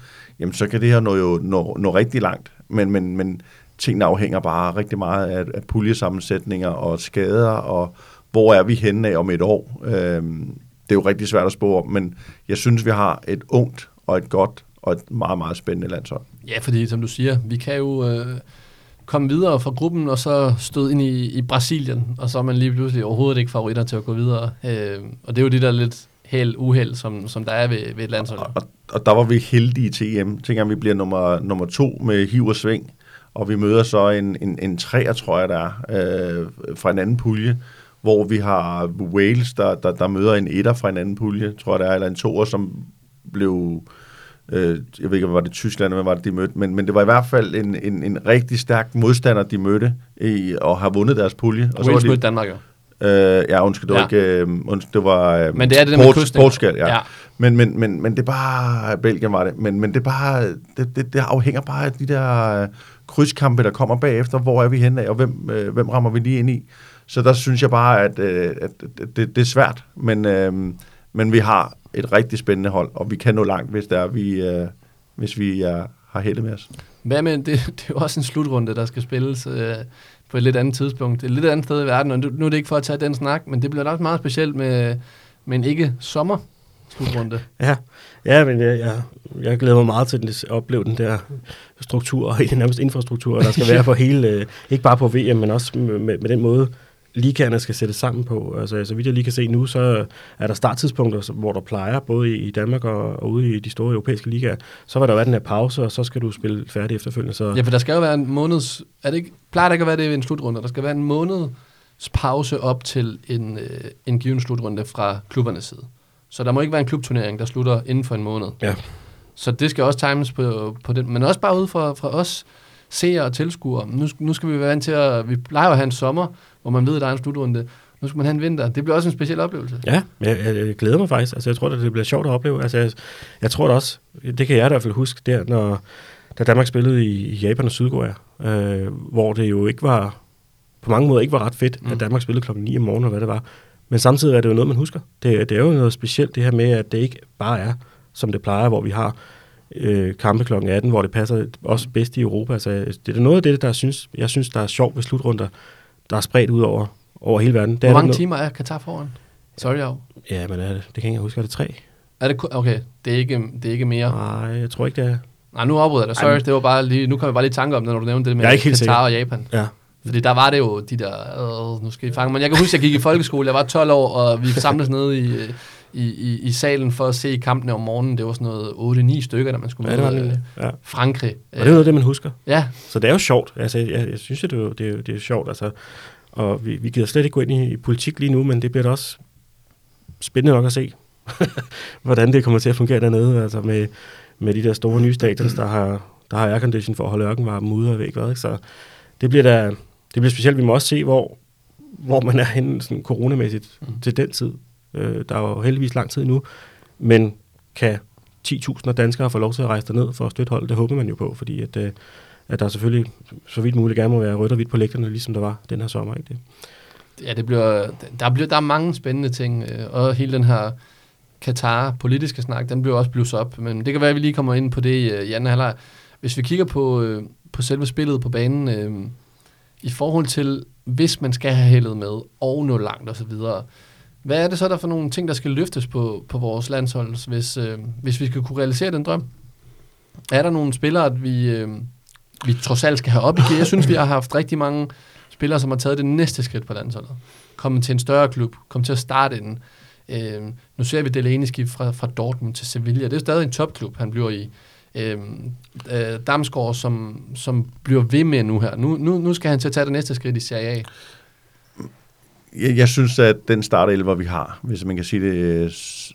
jamen så kan det her nå jo nå, nå rigtig langt. Men, men, men tingene afhænger bare rigtig meget af, af puljesammensætninger og skader, og hvor er vi henne af om et år. Øhm, det er jo rigtig svært at spå om, men jeg synes, vi har et ungt og et godt og et meget, meget spændende landshold. Ja, fordi som du siger, vi kan jo øh, komme videre fra gruppen, og så støde ind i, i Brasilien, og så er man lige pludselig overhovedet ikke favoritter til at gå videre. Øh, og det er jo det der lidt held, uheld, som, som der er ved, ved et landshold. Og, og, og der var vi heldige til EM. Tænk, at vi bliver nummer, nummer to med hiv og sving og vi møder så en, en, en træer, tror jeg, der er, øh, fra en anden pulje, hvor vi har Wales, der, der, der møder en etter fra en anden pulje, tror jeg, der er, eller en toer, som blev... Øh, jeg ved ikke, var det Tyskland, hvad var det, de mødte, men, men det var i hvert fald en, en, en rigtig stærk modstander, de mødte, i, og har vundet deres pulje. Og Wales så mødte Danmark, jo. Øh, ja, undskyld, det var ja. ikke... Øh, undskyld, det var... Øh, men det er det der Port, med Portugal, ja. ja. Men, men, men, men det er bare... Belgien var det. Men, men det er bare... Det, det, det afhænger bare af de der krydskampe, der kommer bagefter. Hvor er vi henne af, og hvem, øh, hvem rammer vi lige ind i? Så der synes jeg bare, at, øh, at det, det er svært. Men, øh, men vi har et rigtig spændende hold, og vi kan nå langt, hvis, der er, vi, øh, hvis vi er, har heldet med os. Hvad med, det, <laughs> det er jo også en slutrunde, der skal spilles øh, på et lidt andet tidspunkt. Et lidt andet sted i verden, og nu, nu er det ikke for at tage den snak, men det bliver nok meget specielt med, med en ikke sommer slutrunde. Ja, ja men jeg, jeg, jeg glæder mig meget til at opleve den der struktur, og nærmest infrastruktur, der skal være på <laughs> hele, ikke bare på VM, men også med, med, den måde, ligaerne skal sættes sammen på. Altså, så vidt jeg lige kan se nu, så er der starttidspunkter, hvor der plejer, både i Danmark og, og ude i de store europæiske ligaer. Så vil der være den her pause, og så skal du spille færdig efterfølgende. Så... Ja, for der skal jo være en måneds... Er det ikke, plejer det ikke at være det ved en slutrunde? Der skal være en måneds pause op til en, øh, en given slutrunde fra klubbernes side. Så der må ikke være en klubturnering, der slutter inden for en måned. Ja. Så det skal også times på, på den. Men også bare ud fra, fra os seere og tilskuere. Nu, nu skal vi være vant til at... Vi plejer at have en sommer, hvor man ved, at der er en slutrunde. Nu skal man have en vinter. Det bliver også en speciel oplevelse. Ja, jeg, jeg, jeg glæder mig faktisk. Altså, jeg tror, at det bliver sjovt at opleve. Altså, jeg, jeg tror det også, det kan jeg i hvert fald huske, der, når, da Danmark spillede i, i Japan og Sydkorea, øh, hvor det jo ikke var, på mange måder ikke var ret fedt, mm. at Danmark spillede klokken 9 om morgenen, og hvad det var. Men samtidig er det jo noget, man husker. Det, det er jo noget specielt, det her med, at det ikke bare er, som det plejer, hvor vi har øh, kampe kl. 18, hvor det passer også bedst i Europa. Altså, det er noget af det, der synes, jeg synes, der er sjovt ved slutrunder, der er spredt ud over, over hele verden. Det Hvor er mange det timer er Katar foran? Sorry, ja. Ja, men er det, det kan jeg ikke huske. Er det tre? Er det, okay, det er ikke, det er ikke mere. Nej, jeg tror ikke, det er. Nej, nu afbryder jeg dig. Sorry, Ej, det var bare lige, nu kom jeg bare lige i tanke om det, når du nævnte det med Jeg Katar sikker. og Japan. Ja. Fordi der var det jo de der, øh, nu skal I fange mig. Jeg kan huske, jeg gik i folkeskole, jeg var 12 år, og vi samledes nede i, i, i, i salen for at se kampene om morgenen. Det var sådan noget 8-9 stykker, der man skulle Ja, møde, det. øh, Ja. Frankrig. Og det er noget det, man husker. Ja, Så det er jo sjovt. Altså, jeg, jeg synes, det, er, jo- det, er, det er sjovt. Altså, og vi, vi gider slet ikke gå ind i, i politik lige nu, men det bliver da også spændende nok at se, <laughs> hvordan det kommer til at fungere dernede. Altså med, med de der store nye stadions, der har, der har aircondition for at holde ørkenvarmen ude og væk. Hvad, ikke? Så det bliver da det bliver specielt. Vi må også se, hvor, hvor man er henne sådan coronamæssigt Mm. til den tid. Øh, der er jo heldigvis lang tid nu, men kan 10.000 danskere få lov til at rejse derned for at støtte holdet? Det håber man jo på, fordi at, øh, at der selvfølgelig så vidt muligt gerne må være rødt og hvidt på lægterne, ligesom der var den her sommer. Ikke det? ja det bliver, der, bliver, der er mange spændende ting, øh, og hele den her Katar politiske snak, den bliver også blusset op. Men det kan være, at vi lige kommer ind på det i, øh, anden halvleg. Hvis vi kigger på, øh, på selve spillet på banen, øh, i forhold til, hvis man skal have heldet med, og nå langt osv., hvad er det så der for nogle ting, der skal løftes på, på vores landshold, hvis, øh, hvis vi skal kunne realisere den drøm? Er der nogle spillere, at vi, øh, vi trods alt skal have op i gear? Jeg synes, vi har haft rigtig mange spillere, som har taget det næste skridt på landsholdet. Kommet til en større klub, kommet til at starte den. Øh, nu ser vi Delaney skifte fra, fra Dortmund til Sevilla. Det er stadig en topklub, han bliver i. Øh, øh, Damsgaard, som, som bliver ved med nu her. Nu, nu, nu skal han til at tage det næste skridt i Serie A. Jeg, jeg synes, at den startelver, vi har, hvis man kan sige det, øh,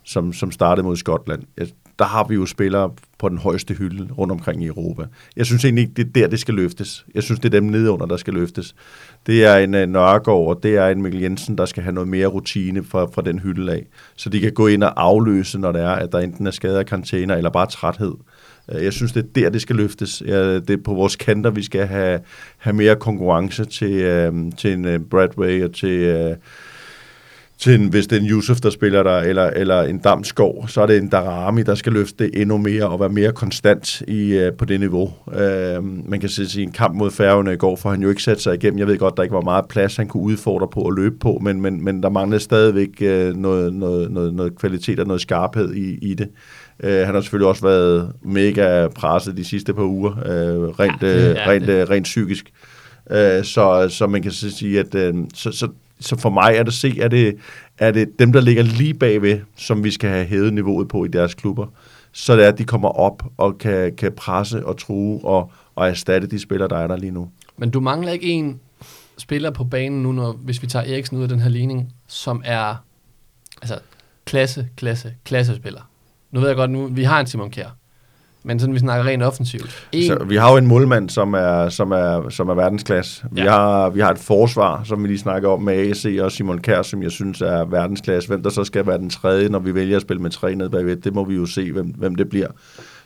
som, som startede mod Skotland, jeg, der har vi jo spillere på den højeste hylde rundt omkring i Europa. Jeg synes egentlig ikke, det er der, det skal løftes. Jeg synes, det er dem nedenunder, der skal løftes. Det er en øh, uh, Nørgaard, og det er en Mikkel Jensen, der skal have noget mere rutine fra, fra den hylde af, så de kan gå ind og afløse, når det er, at der enten er skader af karantæner, eller bare træthed. Øh, jeg synes, det er der, det skal løftes. Det er på vores kanter, vi skal have, have mere konkurrence til, øh, til en øh, Bradway og til, øh, til en, hvis det er en Yusuf, der spiller der, eller, eller en Damskov, så er det en Darami, der skal løfte det endnu mere og være mere konstant i, øh, på det niveau. Øh, man kan sige, at en kamp mod færgerne i går, for han jo ikke satte sig igennem. Jeg ved godt, der ikke var meget plads, han kunne udfordre på at løbe på, men, men, men der manglede stadigvæk øh, noget, noget, noget, noget kvalitet og noget skarphed i, i det. Øh, han har selvfølgelig også været mega presset de sidste par uger, øh, rent, Ja, øh, er rent, øh, rent psykisk. Øh, så, så man kan så sige, at øh, så, så, så for mig er det se, at det, er det dem, der ligger lige bagved, som vi skal have hævet niveauet på i deres klubber. Så det er, at de kommer op og kan, kan presse og true og, og erstatte de spillere, der er der lige nu. Men du mangler ikke en spiller på banen nu, når, hvis vi tager Eriksen ud af den her ligning, som er altså, klasse, klasse, klasse spiller. Nu ved jeg godt, nu, vi har en Simon Kjær, men sådan vi snakker rent offensivt. En, Så vi har jo en målmand, som er, som er, som er verdensklasse. Vi, Ja. har, vi har et forsvar, som vi lige snakker om med AC og Simon Kjær, som jeg synes er verdensklasse. Hvem der så skal være den tredje, når vi vælger at spille med tre ned bagved, det må vi jo se, hvem, hvem det bliver.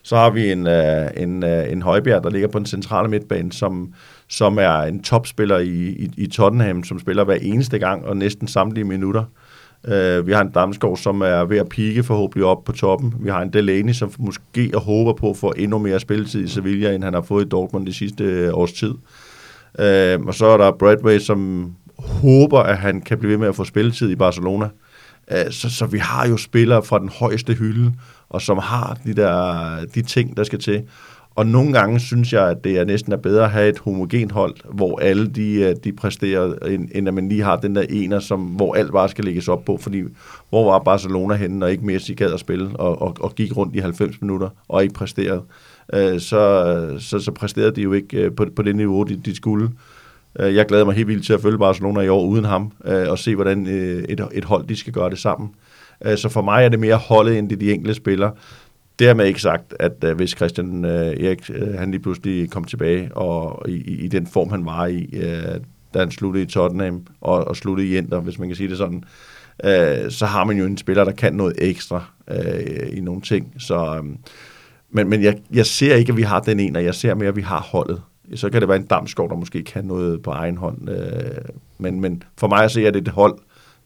Så har vi en, uh, en, uh, en Højbjerg, der ligger på den centrale midtbane, som, som er en topspiller i, i, i Tottenham, som spiller hver eneste gang og næsten samtlige minutter. Øh, vi har en Damsgaard, som er ved at pike forhåbentlig op på toppen. Vi har en Delaney, som måske og håber på at få endnu mere spilletid i Sevilla, end han har fået i Dortmund de sidste øh, års tid. Uh, og så er der Bradway, som håber, at han kan blive ved med at få spilletid i Barcelona. Øh, så, så vi har jo spillere fra den højeste hylde, og som har de der de ting, der skal til. Og nogle gange synes jeg, at det er næsten er bedre at have et homogent hold, hvor alle de, øh, de præsterer, end, end at man lige har den der ener, som, hvor alt bare skal lægges op på. Fordi hvor var Barcelona henne, og ikke Messi gad at spille, og, og, og gik rundt i 90 minutter, og ikke præsterede. Øh, så, så, så præsterede de jo ikke øh, på, på det niveau, de, de skulle. Øh, jeg glæder mig helt vildt til at følge Barcelona i år uden ham, og se, hvordan et, et hold de skal gøre det sammen. Så for mig er det mere holdet, end det de enkelte spillere. Dermed ikke sagt, at uh, hvis Christian uh, Erik uh, han lige pludselig kom tilbage og i, i den form, han var i, uh, da han sluttede i Tottenham og, og sluttede i Inter, hvis man kan sige det sådan, uh, så har man jo en spiller, der kan noget ekstra uh, i nogle ting. Så, um, men men jeg, jeg ser ikke, at vi har den ene, og jeg ser mere, at vi har holdet. Så kan det være en damskov, der måske kan noget på egen hånd. Uh, men, men for mig at se, at det er et hold,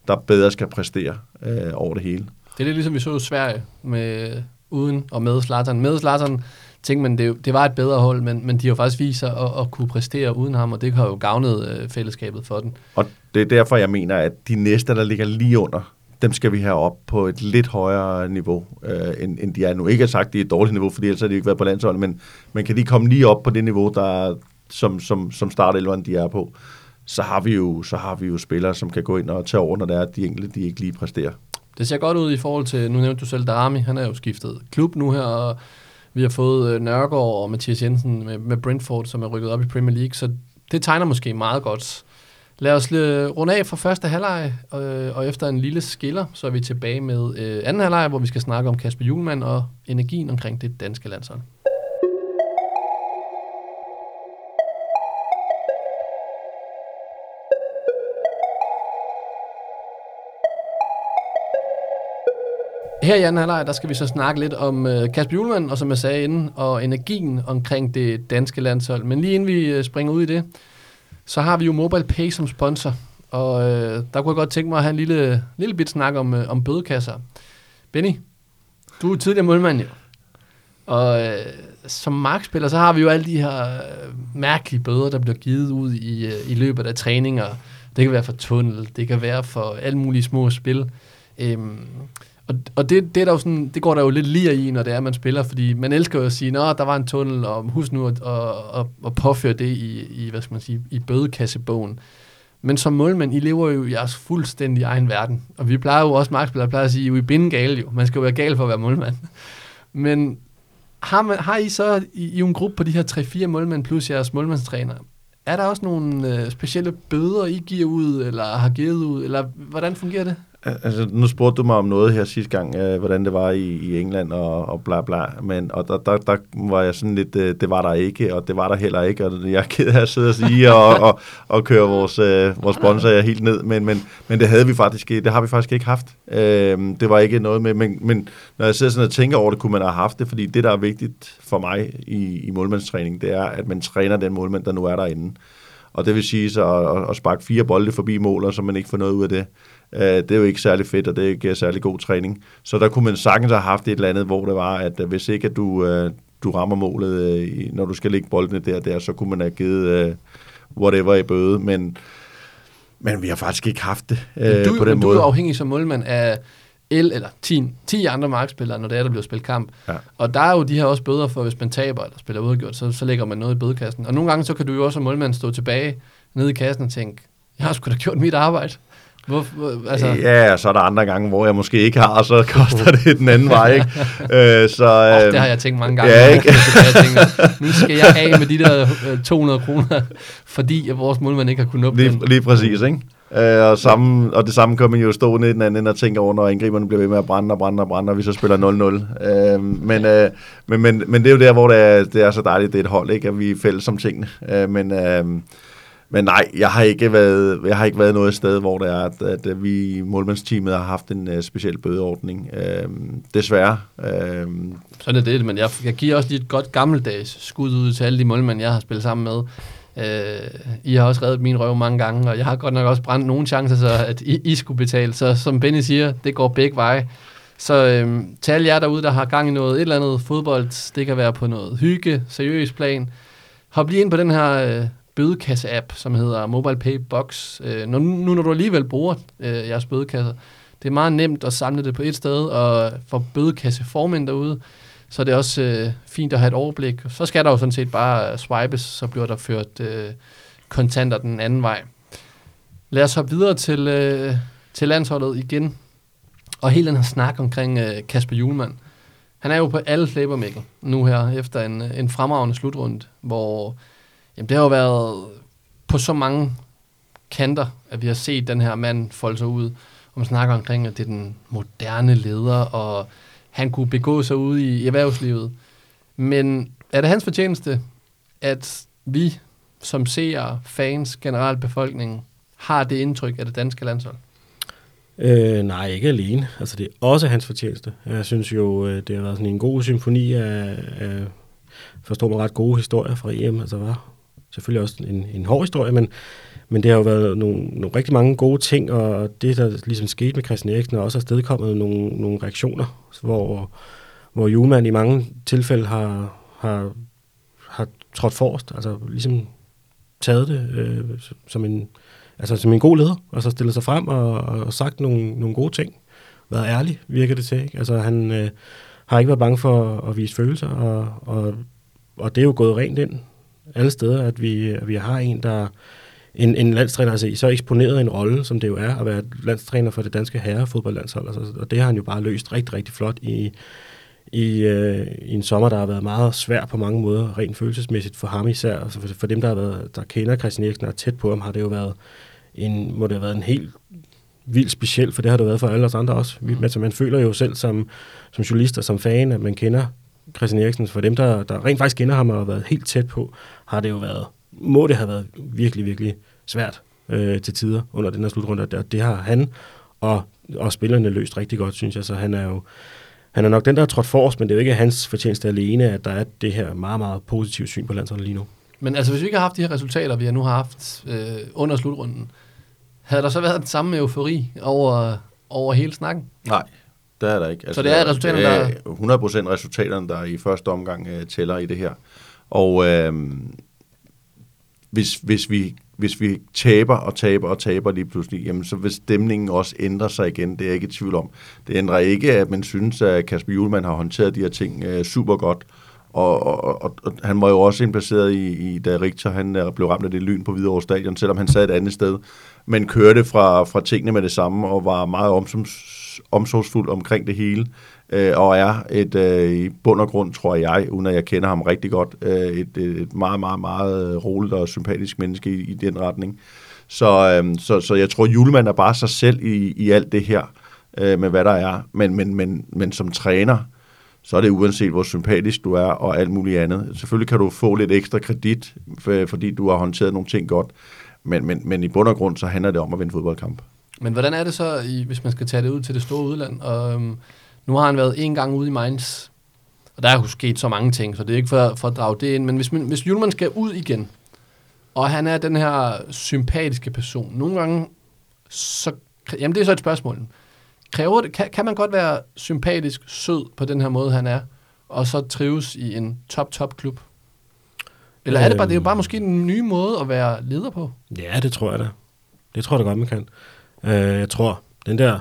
der bedre skal præstere uh, over det hele. Det er lidt ligesom vi så i Sverige med uden og med Zlatan. Med Zlatan tænkte man, det, det var et bedre hold, men, men de har faktisk vist sig at, at kunne præstere uden ham, og det har jo gavnet øh, fællesskabet for den. Og det er derfor, jeg mener, at de næste, der ligger lige under, dem skal vi have op på et lidt højere niveau, øh, end, end de er nu. Ikke at sagt, at de er et dårligt niveau, fordi ellers har de ikke været på landsholdet, men, men kan de komme lige op på det niveau, der, som, som, som startelveren de er på, så har, vi jo, så har vi jo spillere, som kan gå ind og tage over, når det er, at de enkelte de ikke lige præsterer. Det ser godt ud i forhold til, nu nævnte du selv Darami, han er jo skiftet klub nu her, og vi har fået øh, Nørgaard og Mathias Jensen med, med Brentford, som er rykket op i Premier League, så det tegner måske meget godt. Lad os øh, runde af fra første halvleg, øh, og efter en lille skiller, så er vi tilbage med øh, anden halvleg, hvor vi skal snakke om Kasper Julemand og energien omkring det danske landshold. Her i anden halvleg, der skal vi så snakke lidt om øh, Kasper Julemand, og som jeg sagde inden, og energien omkring det danske landshold. Men lige inden vi øh, springer ud i det, så har vi jo Mobile Pay som sponsor, og øh, der kunne jeg godt tænke mig at have en lille, lille bit snak om, øh, om bødekasser. Benny, du er tidligere målmand jo. Og øh, som markspiller, så har vi jo alle de her øh, mærkelige bøder, der bliver givet ud i, øh, i løbet af træninger. Det kan være for tunnel, det kan være for alle mulige små spil. Um, og, og det, det, er der jo sådan, det går der jo lidt lige i, når det er, man spiller, fordi man elsker jo at sige, at der var en tunnel, og husk nu at, at, at, at påføre det i, i, hvad skal man sige, i bødekassebogen. Men som målmænd, I lever jo i jeres fuldstændig egen verden. Og vi plejer jo også, markspillere plejer at sige, at I er bindegale jo. Man skal jo være gal for at være målmand. <laughs> Men har, man, har I så i, i en gruppe på de her 3-4 målmænd plus jeres målmandstræner, er der også nogle øh, specielle bøder, I giver ud, eller har givet ud, eller hvordan fungerer det? Altså, nu spurgte du mig om noget her sidste gang, øh, hvordan det var i, i England og, og bla bla, men og der, der, der var jeg sådan lidt, øh, det var der ikke, og det var der heller ikke, og jeg er ked af at sidde og sige og, og, og køre vores, øh, vores sponsor helt ned, men, men, men det havde vi faktisk det har vi faktisk ikke haft. Øh, det var ikke noget med, men, men når jeg sidder sådan og tænker over det, kunne man have haft det, fordi det, der er vigtigt for mig i, i målmandstræning, det er, at man træner den målmand, der nu er derinde. Og det vil sige så at, at sparke fire bolde forbi måler, så man ikke får noget ud af det. Uh, det er jo ikke særlig fedt, og det er ikke særlig god træning. Så der kunne man sagtens have haft et eller andet, hvor det var, at hvis ikke at du, uh, du rammer målet, når du skal lægge boldene der, der, så kunne man have givet whatever i bøde. Men, men vi har faktisk ikke haft det uh, du, på den du måde. Du er afhængig som målmand af el, eller 10, 10 andre markspillere, når det er, der bliver spillet kamp. Ja. Og der er jo de her også bøder for, hvis man taber eller spiller udgjort, så, så lægger man noget i bødekassen. Og nogle gange, så kan du jo også som målmand stå tilbage nede i kassen og tænke, jeg har sgu da gjort mit arbejde. Hvor, hvor, altså... Ja, så er der andre gange, hvor jeg måske ikke har, og så koster det den anden vej. Ikke? <laughs> øh, så, øh, oh, det har jeg tænkt mange gange. Ja, ikke? <laughs> jeg tænker, nu skal jeg af med de der 200 øh, kroner, fordi vores målmand ikke har kunnet nå lige. Lige præcis, ikke? Øh, og, samme, og det samme kan man jo stå ned i den anden og tænke over, når angriberne bliver ved med at brænde og brænde og brænde, og vi så spiller 0-0. Øh, men, øh, men, men, men det er jo der, hvor det er, det er så dejligt, det er et hold, ikke? at vi er fælles som tingene. Øh, men, øh, men nej, jeg har ikke været, jeg har ikke været noget sted, hvor det er, at, at vi i målmandsteamet har haft en uh, speciel bødeordning. Uh, desværre. Uh, Sådan er det, men jeg, jeg giver også lige et godt gammeldags skud ud til alle de målmænd, jeg har spillet sammen med. Øh, I har også reddet min røv mange gange, og jeg har godt nok også brændt nogle chancer, så at I, I skulle betale. Så som Benny siger, det går begge veje. Så øh, til alle jer derude, der har gang i noget, et eller andet fodbold, det kan være på noget hygge, seriøs plan, hop lige ind på den her øh, bødekasse-app, som hedder Mobile Pay Box. Øh, nu, nu når du alligevel bruger øh, jeres bødekasser, Det er meget nemt at samle det på et sted, og for bødekasseformænd derude, så er det også øh, fint at have et overblik. Så skal der jo sådan set bare swipes, så bliver der ført øh, kontanter den anden vej. Lad os hoppe videre til, øh, til landsholdet igen. Og hele den her snak omkring øh, Kasper Julemand. Han er jo på alle slæber, Mikkel, nu her, efter en, øh, en fremragende slutrunde, hvor jamen, det har jo været på så mange kanter, at vi har set den her mand folde sig ud. Og man snakker omkring, at det er den moderne leder, og han kunne begå sig ude i erhvervslivet. Men er det hans fortjeneste, at vi som seere, fans, generelt befolkningen, har det indtryk af det danske landshold? Øh, nej, ikke alene. Altså, det er også hans fortjeneste. Jeg synes jo, øh, det har været sådan en god symfoni af, af forstår mig ret gode historier fra EM. Altså, var selvfølgelig også en, en hård historie, men, men det har jo været nogle, nogle rigtig mange gode ting, og det, der ligesom skete med Christian Eriksen, har også afstedkommet nogle, nogle reaktioner, hvor, hvor Julemand i mange tilfælde har, har, har trådt forrest, altså ligesom taget det øh, som en altså som en god leder, og så stillet sig frem og, og sagt nogle, nogle gode ting. Været ærlig, virker det til. Ikke? Altså han øh, har ikke været bange for at vise følelser, og, og, og det er jo gået rent ind alle steder, at vi, at vi har en, der en, en landstræner, altså så eksponeret en rolle, som det jo er, at være landstræner for det danske herrefodboldlandshold. Altså, og det har han jo bare løst rigtig, rigtig flot i, i, øh, i en sommer, der har været meget svær på mange måder, rent følelsesmæssigt for ham især. Altså for, for dem, der, har været, der kender Christian Eriksen og er tæt på ham, har det jo været en, må det have været en helt vildt speciel, for det har det været for alle os andre også. Vi, altså, man føler jo selv som, som journalist og som fan, at man kender Christian Eriksen. For dem, der, der rent faktisk kender ham og har været helt tæt på, har det jo været, må det have været virkelig, virkelig svært øh, til tider under den her slutrunde. Det, det har han og, og spillerne løst rigtig godt, synes jeg. Så han er jo han er nok den, der har trådt forrest, men det er jo ikke hans fortjeneste alene, at der er det her meget, meget positivt syn på landsholdet lige nu. Men altså, hvis vi ikke har haft de her resultater, vi har nu har haft øh, under slutrunden, havde der så været den samme eufori over, over hele snakken? Nej, det er der ikke. Altså, så det er resultaterne, der... 100% resultaterne, der i første omgang uh, tæller i det her. Og uh, hvis, hvis, vi, hvis vi taber og taber og taber lige pludselig, jamen så vil stemningen også ændre sig igen. Det er jeg ikke i tvivl om. Det ændrer ikke, at man synes, at Kasper Julemand har håndteret de her ting uh, super godt. Og, og, og, og han var jo også indplaceret i, i da Richter han øh, blev ramt af det lyn på Hvidovre Stadion, selvom han sad et andet sted. Men kørte fra, fra tingene med det samme, og var meget omsorgs, omsorgsfuld omkring det hele. Øh, og er et, øh, i bund og grund, tror jeg, uden at jeg kender ham rigtig godt, øh, et, et meget, meget, meget øh, roligt og sympatisk menneske i, i den retning. Så, øh, så, så jeg tror, Julemand er bare sig selv i, i alt det her, øh, med hvad der er. Men, men, men, men som træner, så er det uanset hvor sympatisk du er og alt muligt andet. Selvfølgelig kan du få lidt ekstra kredit, fordi du har håndteret nogle ting godt, men, men, men i bund og grund så handler det om at vinde fodboldkamp. Men hvordan er det så, i, hvis man skal tage det ud til det store udland? Og, øhm, nu har han været en gang ude i Mainz, og der er jo sket så mange ting, så det er ikke for, for at drage det ind. Men hvis, man, hvis Julemand skal ud igen, og han er den her sympatiske person, nogle gange, så, jamen det er så et spørgsmål kræver det, kan, kan man godt være sympatisk sød på den her måde, han er, og så trives i en top-top-klub? Eller er det bare, det er jo bare måske en ny måde at være leder på? Ja, det tror jeg da. Det tror jeg da godt, man kan. Øh, jeg tror, den der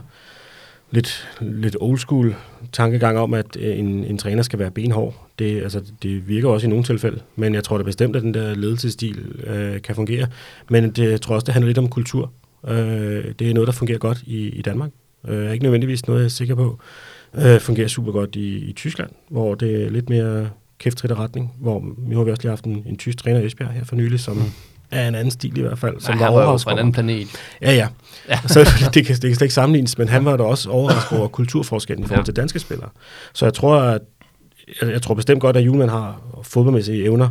lidt, lidt old school tankegang om, at øh, en, en træner skal være benhård, det, altså, det virker også i nogle tilfælde, men jeg tror da bestemt, at den der ledelsesstil øh, kan fungere. Men det, jeg tror også, det handler lidt om kultur. Øh, det er noget, der fungerer godt i, i Danmark. Øh, ikke nødvendigvis noget, jeg er sikker på øh, fungerer super godt i, i Tyskland, hvor det er lidt mere kæftridt retning, hvor nu har vi også lige haft en, en tysk træner i Esbjerg her for nylig, som mm er en anden stil i hvert fald. Som ja, var, var fra en anden planet. Ja, ja. ja. Så det, kan, det kan slet ikke sammenlignes, men han var da også overrasket over <laughs> kulturforskellen i forhold til danske spillere. Så jeg tror, at jeg, jeg tror bestemt godt, at Julemand har fodboldmæssige evner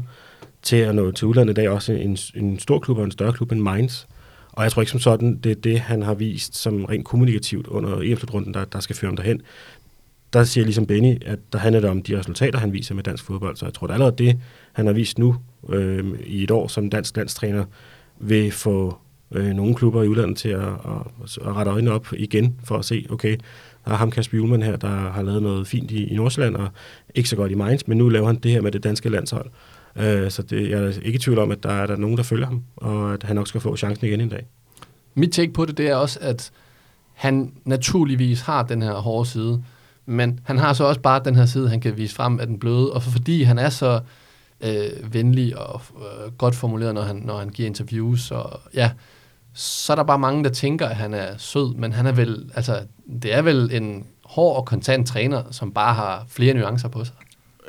til at nå til udlandet i dag, også en, en stor klub og en større klub end Mainz. Og jeg tror ikke som sådan, det er det, han har vist som rent kommunikativt under EM-slutrunden, der, der skal føre ham derhen. Der siger ligesom Benny, at der handler det om de resultater, han viser med dansk fodbold. Så jeg tror, at allerede det, han har vist nu øh, i et år som dansk landstræner, vil få øh, nogle klubber i udlandet til at, at, at rette øjnene op igen for at se, okay, der er ham Kasper Julemand her, der har lavet noget fint i, i Nordsjælland, og ikke så godt i Mainz, men nu laver han det her med det danske landshold. Øh, så det, jeg er ikke i tvivl om, at der er der nogen, der følger ham, og at han nok skal få chancen igen en dag. Mit take på det, det er også, at han naturligvis har den her hårde side, men han har så også bare den her side, han kan vise frem af den bløde, og fordi han er så øh, venlig og øh, godt formuleret, når han, når han giver interviews, og ja, så er der bare mange, der tænker, at han er sød, men han er vel, altså, det er vel en hård og kontant træner, som bare har flere nuancer på sig.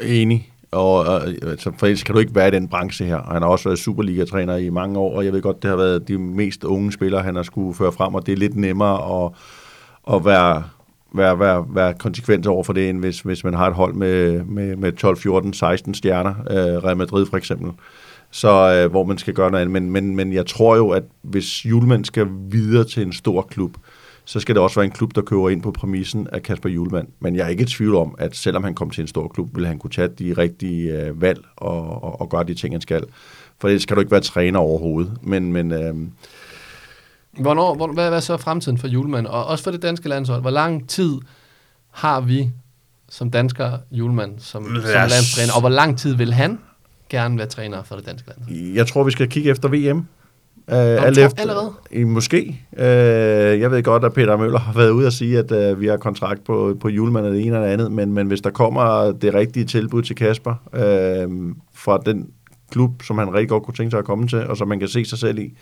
Enig. Og, og altså, for ellers kan du ikke være i den branche her. Og han har også været Superliga-træner i mange år, og jeg ved godt, det har været de mest unge spillere, han har skulle føre frem, og det er lidt nemmere at, at være, være, være, være konsekvent over for det, end hvis, hvis man har et hold med, med, med 12, 14, 16 stjerner, øh, Real Madrid for eksempel, så øh, hvor man skal gøre noget andet. Men, men, men jeg tror jo, at hvis Julemand skal videre til en stor klub, så skal det også være en klub, der kører ind på præmissen af Kasper Julemand. Men jeg er ikke i tvivl om, at selvom han kom til en stor klub, vil han kunne tage de rigtige øh, valg og, og, og gøre de ting, han skal. For det skal du ikke være træner overhovedet. Men, men øh, Hvornår, hvor, hvad, hvad er så fremtiden for Julemand? Og også for det danske landshold. Hvor lang tid har vi som dansker Julemand som, som landstræner? Og hvor lang tid vil han gerne være træner for det danske landshold? jeg tror, vi skal kigge efter VM. Uh, alt efter, allerede? I, måske. Uh, jeg ved godt, at Peter Møller har været ude og sige, at uh, vi har kontrakt på, på julemand og det ene det andet, men, men hvis der kommer det rigtige tilbud til Kasper uh, fra den klub, som han rigtig godt kunne tænke sig at komme til, og som man kan se sig selv i,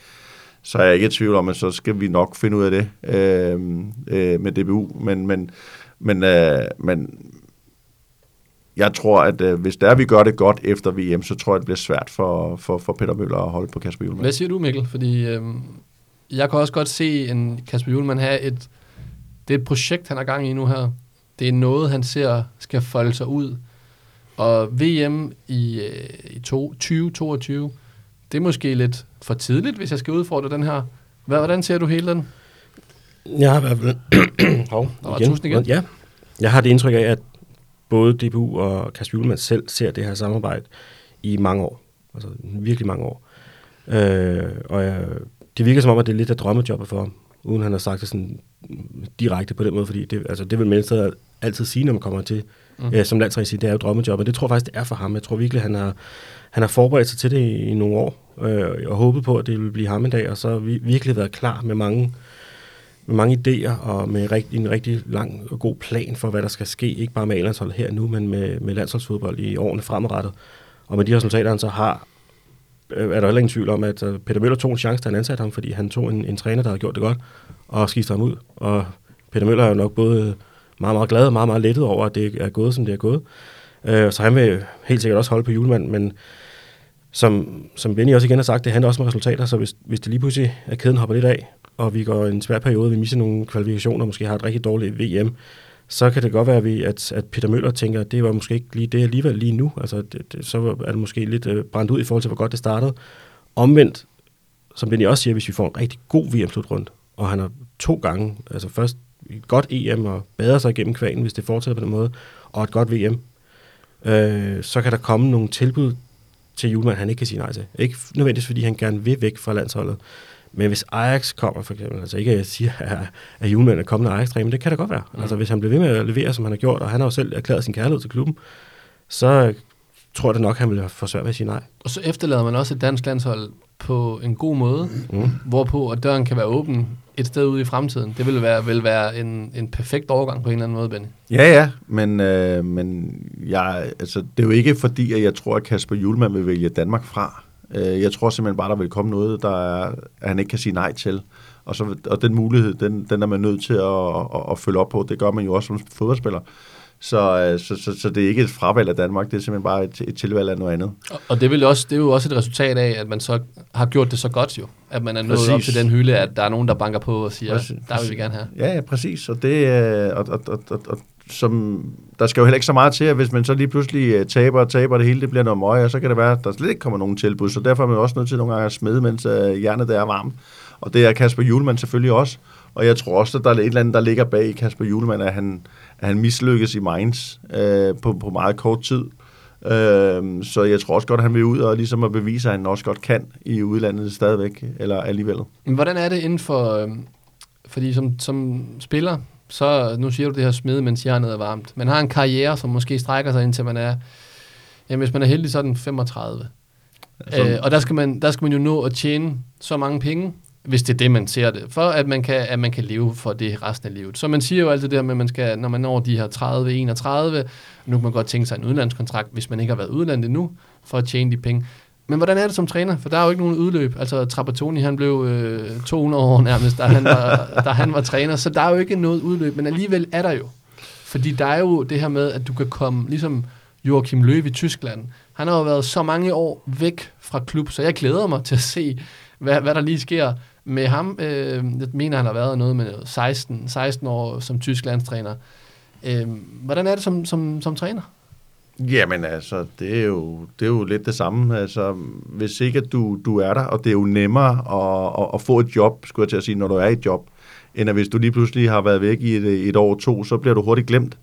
så er jeg ikke i tvivl om, at så skal vi nok finde ud af det øh, øh, med DBU. Men, men, men, øh, men jeg tror, at øh, hvis der vi gør det godt efter VM, så tror jeg, det bliver svært for, for, for Peter Møller at holde på Kasper Julemand. Hvad siger du, Mikkel? Fordi øh, jeg kan også godt se en Kasper Julemand have et... Det er et projekt, han har gang i nu her. Det er noget, han ser skal folde sig ud. Og VM i, øh, i to, 2022, det er måske lidt for tidligt, hvis jeg skal udfordre den her. Hvad, hvordan ser du hele den? Jeg har i hvert fald... <clears throat> Hov, tusind igen. Ja. Jeg har det indtryk af, at både DBU og Kasper Julemand selv ser det her samarbejde i mange år. Altså virkelig mange år. Øh, og jeg, det virker som om, at det er lidt af drømmejobbet for ham, uden han har sagt det sådan direkte på den måde, fordi det, altså, det vil mennesker altid sige, når man kommer til Mm. øh, som landstræner, sige, det er jo drømmejob, og det tror jeg faktisk, det er for ham. Jeg tror virkelig, han har, han har forberedt sig til det i, i nogle år, øh, og håbet på, at det ville blive ham en dag, og så vi, virkelig været klar med mange, med mange idéer, og med rigt, en rigtig lang og god plan for, hvad der skal ske, ikke bare med A-landsholdet her nu, men med, med landsholdsfodbold i årene fremadrettet. Og med de resultater, han så har, øh, er der heller ingen tvivl om, at øh, Peter Møller tog en chance, da han ansatte ham, fordi han tog en, en træner, der havde gjort det godt, og skiftede ham ud. Og Peter Møller er jo nok både meget, meget glad og meget, meget lettet over, at det er gået, som det er gået. Øh, så han vil helt sikkert også holde på julemanden, men som, som Benny også igen har sagt, det handler også om resultater, så hvis, hvis det lige pludselig er kæden hopper lidt af, og vi går en svær periode, vi misser nogle kvalifikationer, måske har et rigtig dårligt VM, så kan det godt være, at, vi, at, at Peter Møller tænker, at det var måske ikke lige det alligevel lige nu. Altså, det, det, så er det måske lidt øh, brændt ud i forhold til, hvor godt det startede. Omvendt, som Benny også siger, hvis vi får en rigtig god VM-slutrunde, og han har to gange, altså først et godt EM og bader sig igennem kvalen, hvis det fortsætter på den måde, og et godt VM, øh, så kan der komme nogle tilbud til Julemand, han ikke kan sige nej til. Ikke nødvendigvis, fordi han gerne vil væk fra landsholdet, men hvis Ajax kommer, for eksempel, altså ikke at jeg siger, at, at Julemand er kommende Ajax-træner, men det kan da godt være. Mm. Altså hvis han bliver ved med at levere, som han har gjort, og han har jo selv erklæret sin kærlighed til klubben, så tror jeg da nok, han vil få svært ved at sige nej. Og så efterlader man også et dansk landshold på en god måde, Mm. hvorpå at døren kan være åben et sted ude i fremtiden. Det vil være, vil være en, en perfekt overgang på en eller anden måde, Benny. Ja, ja, men, øh, men jeg, altså, det er jo ikke fordi, at jeg tror, at Kasper Julemand vil vælge Danmark fra. Øh, jeg tror simpelthen bare, der vil komme noget, der er, at han ikke kan sige nej til. Og, så, og den mulighed, den, den er man nødt til at, at, at følge op på. Det gør man jo også som fodboldspiller. Så, øh, så, så, så det er ikke et fravalg af Danmark, det er simpelthen bare et, et tilvalg af noget andet. Og, det, vil også, det er jo også et resultat af, at man så har gjort det så godt jo. At man er nået Præcis. op til den hylde, at der er nogen, der banker på og siger, Præcis. der vil vi gerne have. Ja, ja, præcis. Og det, øh, og, og, og, og, og som, der skal jo heller ikke så meget til, at hvis man så lige pludselig øh, taber og taber, det hele det bliver noget møg, og så kan det være, at der slet ikke kommer nogen tilbud. Så derfor er man også nødt til nogle gange at smide, mens hjernet der er varmt. Og det er Kasper Julemand selvfølgelig også. Og jeg tror også, at der er et eller andet, der ligger bag Kasper Julemand, at han, at han mislykkes i Mainz øh, på, på meget kort tid. Øh, så jeg tror også godt, at han vil ud og ligesom at bevise, at han også godt kan i udlandet stadigvæk, eller alligevel. Men hvordan er det inden for... øhm, fordi som, som spiller, så nu siger du det her smide, mens hjernet er varmt. Man har en karriere, som måske strækker sig indtil man er... Jamen, hvis man er heldig, så er den 35. Altså, Øh, og der skal, man, der skal man jo nå at tjene så mange penge, hvis det er det, man ser det, for at man kan, at man kan leve for det resten af livet. Så man siger jo altid det her med, at man skal, når man når de her 30, 31, nu kan man godt tænke sig en udlandskontrakt, hvis man ikke har været udlandet endnu, for at tjene de penge. Men hvordan er det som træner? For der er jo ikke nogen udløb. Altså Trapattoni, han blev øh, 200 år nærmest, da han, var, <laughs> da han var træner, så der er jo ikke noget udløb, men alligevel er der jo. Fordi der er jo det her med, at du kan komme, ligesom Joachim Löw i Tyskland, han har jo været så mange år væk fra klub, så jeg glæder mig til at se, hvad, hvad der lige sker med ham. Øh, jeg mener, han har været noget med 16, 16 år som tysk landstræner. Øh, hvordan er det som, som, som træner? Jamen altså, det er, jo, det er jo lidt det samme. Altså, hvis ikke at du, du er der, og det er jo nemmere at, at, at få et job, skulle jeg til at sige, når du er i et job, end at hvis du lige pludselig har været væk i et, et år to, så bliver du hurtigt glemt.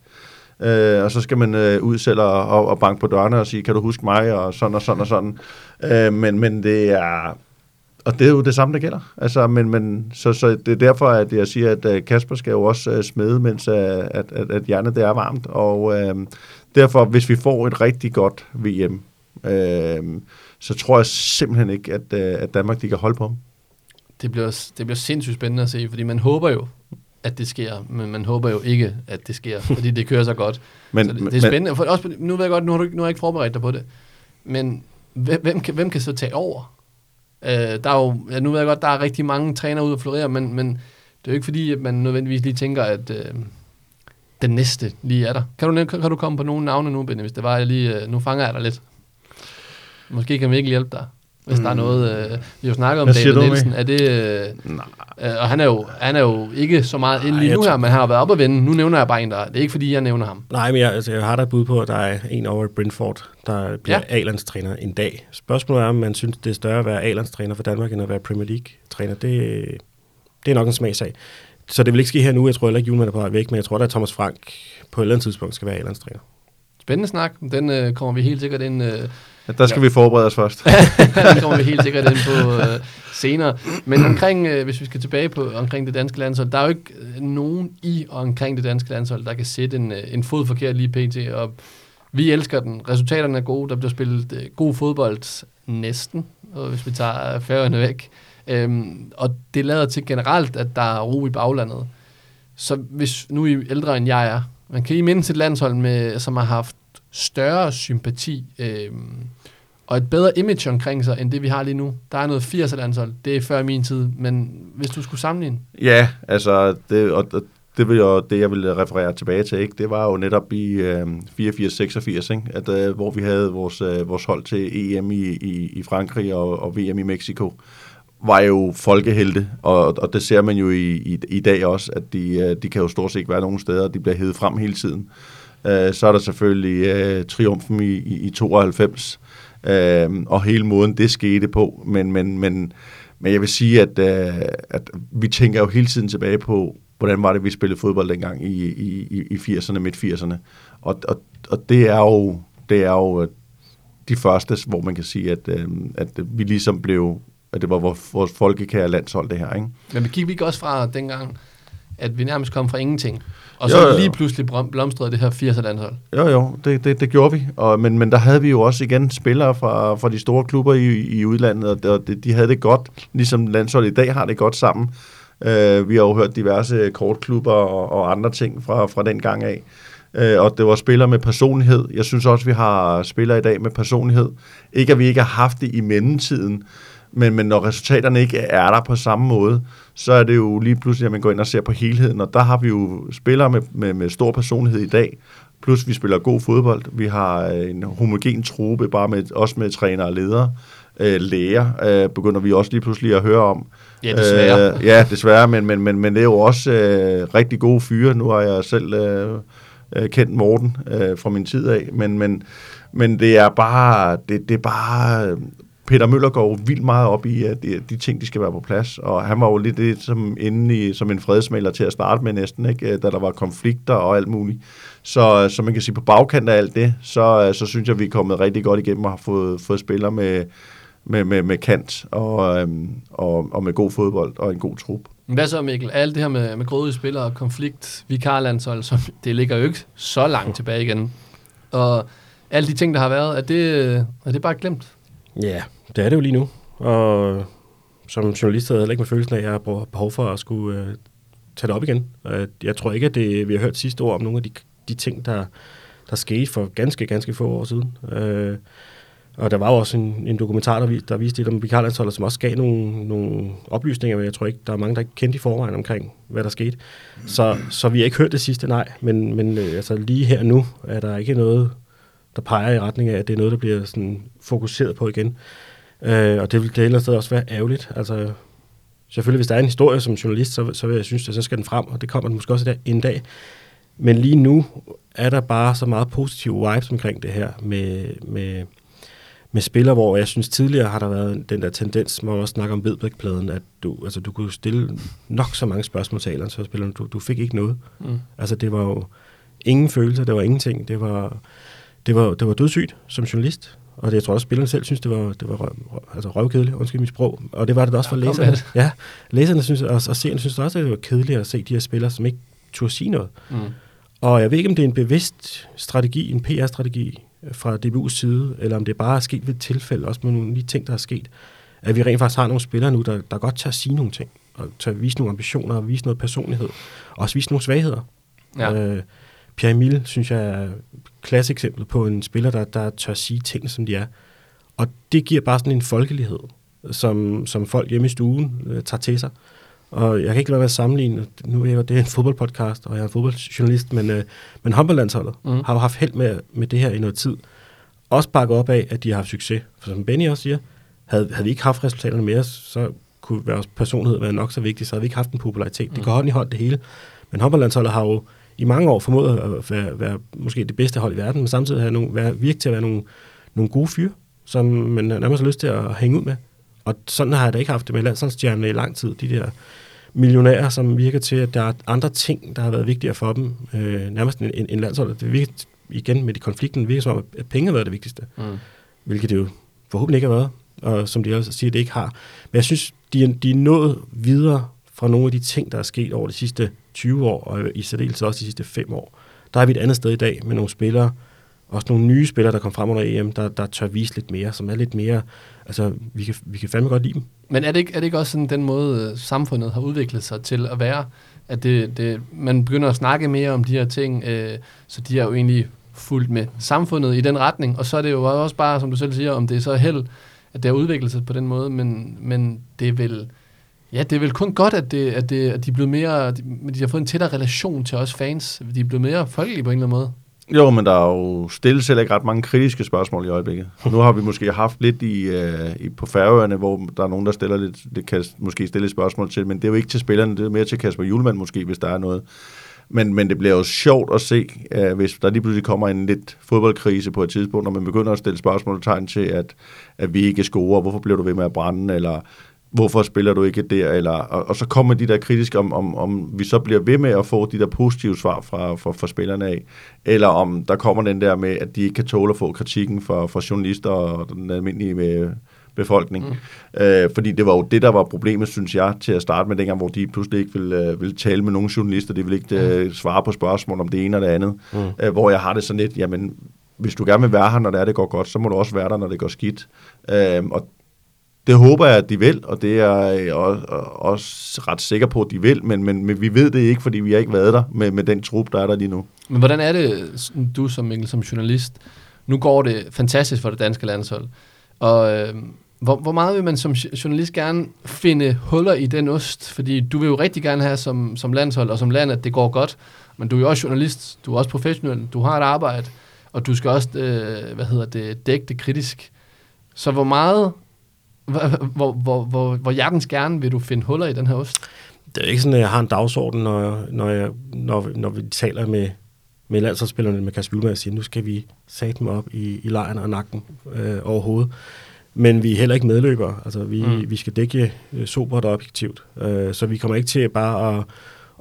Øh, og så skal man øh, ud selv og, og, og banke på dørene og sige, kan du huske mig, og sådan og sådan og sådan. Øh, men, men det er... Og det er jo det samme, der gælder. Altså, men, men, så, så det er derfor, at jeg siger, at uh, Kasper skal jo også uh, smede, mens uh, at, at, at hjernet det er varmt. Og uh, derfor, hvis vi får et rigtig godt VM, uh, så tror jeg simpelthen ikke, at, at Danmark de kan holde på ham. Det bliver, det bliver sindssygt spændende at se, fordi man håber jo, at det sker, men man håber jo ikke, at det sker, <laughs> fordi det kører så godt. Men, så det, det er spændende. For også, nu ved jeg godt, nu har, du, nu har jeg ikke forberedt dig på det, men hvem, hvem, kan, hvem kan så tage over? Øh, der er jo, ja, nu ved jeg godt, der er rigtig mange trænere ude at florere, men, men det er jo ikke fordi, at man nødvendigvis lige tænker, at øh, den næste lige er der. Kan du, kan, kan du komme på nogle navne nu, Benny, hvis det var, jeg lige, øh, nu fanger jeg dig lidt. Måske kan vi ikke hjælpe dig hvis mm. der er noget... Øh, vi har snakket om David Nielsen. Er det... Øh, Nej. Øh, og han er, jo, han er jo ikke så meget inde lige nu her, men han har været op at vende. Nu nævner jeg bare en, der... Det er ikke, fordi jeg nævner ham. Nej, men jeg, altså, jeg har da bud på, at der er en over i Brentford, der bliver ja. A-landstræner en dag. Spørgsmålet er, om man synes, det er større at være A-landstræner for Danmark, end at være Premier League-træner. Det, det er nok en smagsag. Så det vil ikke ske her nu. Jeg tror heller ikke, Julemand er på vej væk, men jeg tror, at Thomas Frank på et eller andet tidspunkt skal være A-landstræner. Spændende snak. Den øh, kommer vi helt sikkert ind... Øh, Ja, der skal ja. vi forberede os først. <laughs> det kommer vi helt sikkert ind på uh, senere. Men omkring, uh, hvis vi skal tilbage på omkring det danske landshold, der er jo ikke øh, nogen i og omkring det danske landshold, der kan sætte en, uh, en fod forkert lige pt. Og vi elsker den. Resultaterne er gode. Der bliver spillet uh, god fodbold næsten, og hvis vi tager færøerne væk. Um, og det lader til generelt, at der er ro i baglandet. Så hvis nu I er ældre end jeg er, man kan I minde et landshold, med, som har haft større sympati øh, og et bedre image omkring sig, end det vi har lige nu. Der er noget 80'er landshold, det er før min tid, men hvis du skulle sammenligne? Ja, altså, det, og, det, vil jo, det jeg vil referere tilbage til, ikke? det var jo netop i øh, 84-86, ikke? At, øh, hvor vi havde vores, øh, vores hold til EM i, i, i Frankrig og, og VM i Mexico var jo folkehelte, og, og det ser man jo i, i, i dag også, at de, øh, de kan jo stort set ikke være nogen steder, de bliver hævet frem hele tiden. Øh, så er der selvfølgelig øh, triumfen i, i, i 92, øh, og hele måden det skete på. Men, men, men, men jeg vil sige, at, øh, at vi tænker jo hele tiden tilbage på, hvordan var det, vi spillede fodbold dengang i, i, i 80'erne, midt-80'erne. Og, og, og det er jo, det er jo øh, de første, hvor man kan sige, at, øh, at vi ligesom blev, at det var vores, vores folkekære landshold, det her. Ikke? Men vi gik vi ikke også fra dengang, at vi nærmest kom fra ingenting, og så jo, jo. lige pludselig blomstrede det her 80'er landshold. Jo, jo, det, det, det gjorde vi. Og, men, men der havde vi jo også igen spillere fra, fra de store klubber i, i udlandet, og de, de havde det godt, ligesom landsholdet i dag har det godt sammen. Uh, vi har jo hørt diverse kortklubber og, og andre ting fra, fra den gang af. Uh, og det var spillere med personlighed. Jeg synes også, vi har spillere i dag med personlighed. Ikke at vi ikke har haft det i mellemtiden, men, men når resultaterne ikke er der på samme måde, så er det jo lige pludselig, at man går ind og ser på helheden, og der har vi jo spillere med, med, med stor personlighed i dag, plus vi spiller god fodbold. Vi har en homogen truppe, bare med, også med træner og ledere. Øh, læger øh, begynder vi også lige pludselig at høre om. Ja, desværre. Øh, ja, desværre, men, men, men, men det er jo også øh, rigtig gode fyre. Nu har jeg selv øh, øh, kendt Morten øh, fra min tid af, men, men, men det er bare, det, det er bare Peter Møller går jo vildt meget op i, at de, de ting, de skal være på plads, og han var jo lidt det som inde i, som en fredsmaler til at starte med næsten, ikke? da der var konflikter og alt muligt. Så, så man kan sige, på bagkant af alt det, så, så synes jeg, vi er kommet rigtig godt igennem og har fået, fået spillere med, med, med, med kant og, øhm, og, og med god fodbold og en god trup. Hvad så, Mikkel? Alt det her med, med grådige spillere og konflikt, vikarlandshold, så det ligger jo ikke så langt tilbage igen. Og alle de ting, der har været, er det, er det bare glemt? Ja, det er det jo lige nu. Og som journalist havde jeg heller ikke med følelsen af, at jeg har behov for at skulle øh, tage det op igen. Øh, jeg tror ikke, at det, vi har hørt sidste år om nogle af de, de ting, der, der skete for ganske, ganske få år siden. Øh, og der var jo også en, en dokumentar, der, der viste det om vikarlandsholdet, som også gav nogle, nogle oplysninger, men jeg tror ikke, der er mange, der ikke kendte i forvejen omkring, hvad der skete. Så, så vi har ikke hørt det sidste, nej. Men, men øh, altså, lige her nu er der ikke noget, der peger i retning af, at det er noget, der bliver sådan fokuseret på igen. Øh, og det vil det ellers sted også være ærgerligt. Altså, selvfølgelig, hvis der er en historie som journalist, så, så vil jeg synes, at så skal den frem, og det kommer den måske også en dag. Men lige nu er der bare så meget positive vibes omkring det her med, med med spillere, hvor jeg synes tidligere har der været den der tendens, man også snakker om Vedbæk-pladen, at du, altså, du kunne stille nok så mange spørgsmål til Alans spillerne, du, du fik ikke noget. Mm. Altså det var jo ingen følelser, det var ingenting, det var, det var, det var dødssygt som journalist, og det, jeg tror også, spillerne selv synes, det var, det var røv, altså røvkedeligt, undskyld mit sprog. Og det var det også for ja, læserne. Ja, læserne synes, og, og seerne synes også, at det var kedeligt at se de her spillere, som ikke turde sige noget. Mm. Og jeg ved ikke, om det er en bevidst strategi, en PR-strategi fra DBU's side, eller om det bare er sket ved et tilfælde, også med nogle de ting, der er sket, at vi rent faktisk har nogle spillere nu, der, der godt tør at sige nogle ting, og tør at vise nogle ambitioner, og vise noget personlighed, og også vise nogle svagheder. Ja. Øh, Pierre Emil, synes jeg, er et klasse eksempel på en spiller, der, der tør sige ting, som de er. Og det giver bare sådan en folkelighed, som, som folk hjemme i stuen øh, tager til sig. Og jeg kan ikke lade være med at sammenligne, nu er det en fodboldpodcast, og jeg er en fodboldjournalist, men, øh, men håndboldlandsholdet mm. har jo haft held med, med det her i noget tid. Også bakket op af, at de har haft succes. For som Benny også siger, havde, havde vi ikke haft resultaterne mere, så kunne vores personlighed være nok så vigtig, så havde vi ikke haft en popularitet. Mm. Det går hånd i hånd det hele. Men håndboldlandsholdet har jo i mange år formået at være, være måske det bedste hold i verden, men samtidig have nogle, være, virke til at være nogle, nogle gode fyre, som man nærmest har lyst til at hænge ud med. Og sådan har jeg da ikke haft det med landsholdsstjernerne i lang tid. De der millionærer, som virker til, at der er andre ting, der har været vigtigere for dem, øh, nærmest en, en landshold. Det virker igen med de konflikten, virker som om, at penge har været det vigtigste. Mm. Hvilket det jo forhåbentlig ikke har været, og som de også siger, det ikke har. Men jeg synes, de de er nået videre fra nogle af de ting, der er sket over de sidste 20 år, og i særdeleshed også de sidste 5 år. Der er vi et andet sted i dag med nogle spillere, også nogle nye spillere, der kom frem under EM, der, der tør vise lidt mere, som er lidt mere, altså vi kan, vi kan fandme godt lide dem. Men er det ikke, er det ikke også sådan den måde, øh, samfundet har udviklet sig til at være, at det, det, man begynder at snakke mere om de her ting, øh, så de er jo egentlig fuldt med samfundet i den retning, og så er det jo også bare, som du selv siger, om det er så held, at det har udviklet sig på den måde, men, men det er vel, ja, det er vel kun godt, at, det, at, det, at de er blevet mere, de, de har fået en tættere relation til os fans, de er blevet mere folkelige på en eller anden måde. Jo, men der er jo stillet selv ikke ret mange kritiske spørgsmål i øjeblikket. Nu har vi måske haft lidt i, øh, i på færøerne, hvor der er nogen, der stiller lidt, det kan måske stille et spørgsmål til, men det er jo ikke til spillerne, det er mere til Kasper Julemand måske, hvis der er noget. Men, men det bliver jo sjovt at se, øh, hvis der lige pludselig kommer en lidt fodboldkrise på et tidspunkt, når man begynder at stille spørgsmålstegn til, at, at vi ikke scorer, hvorfor bliver du ved med at brænde, eller hvorfor spiller du ikke der, eller, og, og så kommer de der kritiske, om, om, om vi så bliver ved med at få de der positive svar fra, fra, fra spillerne af, eller om der kommer den der med, at de ikke kan tåle at få kritikken fra, fra journalister og den almindelige med, befolkning. Mm. Øh, fordi det var jo det, der var problemet, synes jeg, til at starte med dengang, hvor de pludselig ikke ville, øh, ville tale med nogle journalister, de ville ikke øh, svare på spørgsmål om det ene og det andet. Mm. Øh, hvor jeg har det sådan lidt, jamen, hvis du gerne vil være her, når det er, det går godt, så må du også være der, når det går skidt. Øh, og det håber jeg, at de vil, og det er jeg også ret sikker på, at de vil, men, men, men vi ved det ikke, fordi vi har ikke været der med, med den trup, der er der lige nu. Men hvordan er det, du som Mikkel, som journalist, nu går det fantastisk for det danske landshold, og øh, hvor, hvor meget vil man som journalist gerne finde huller i den ost? Fordi du vil jo rigtig gerne have som, som landshold og som land, at det går godt, men du er jo også journalist, du er også professionel, du har et arbejde, og du skal også øh, hvad hedder det, dække det kritisk. Så hvor meget hvor, hvor, hvor, hvor hjertens gerne vil du finde huller i den her ost? Det er ikke sådan, at jeg har en dagsorden, når, når, jeg, når, når vi taler med, med landsholdsspillerne, med Kasper Julemand, og siger, nu skal vi sætte dem op i, i lejren og nakken øh, overhovedet. Men vi er heller ikke medløbere. Altså, vi, mm. vi skal dække øh, sobert og objektivt. Øh, så vi kommer ikke til bare at,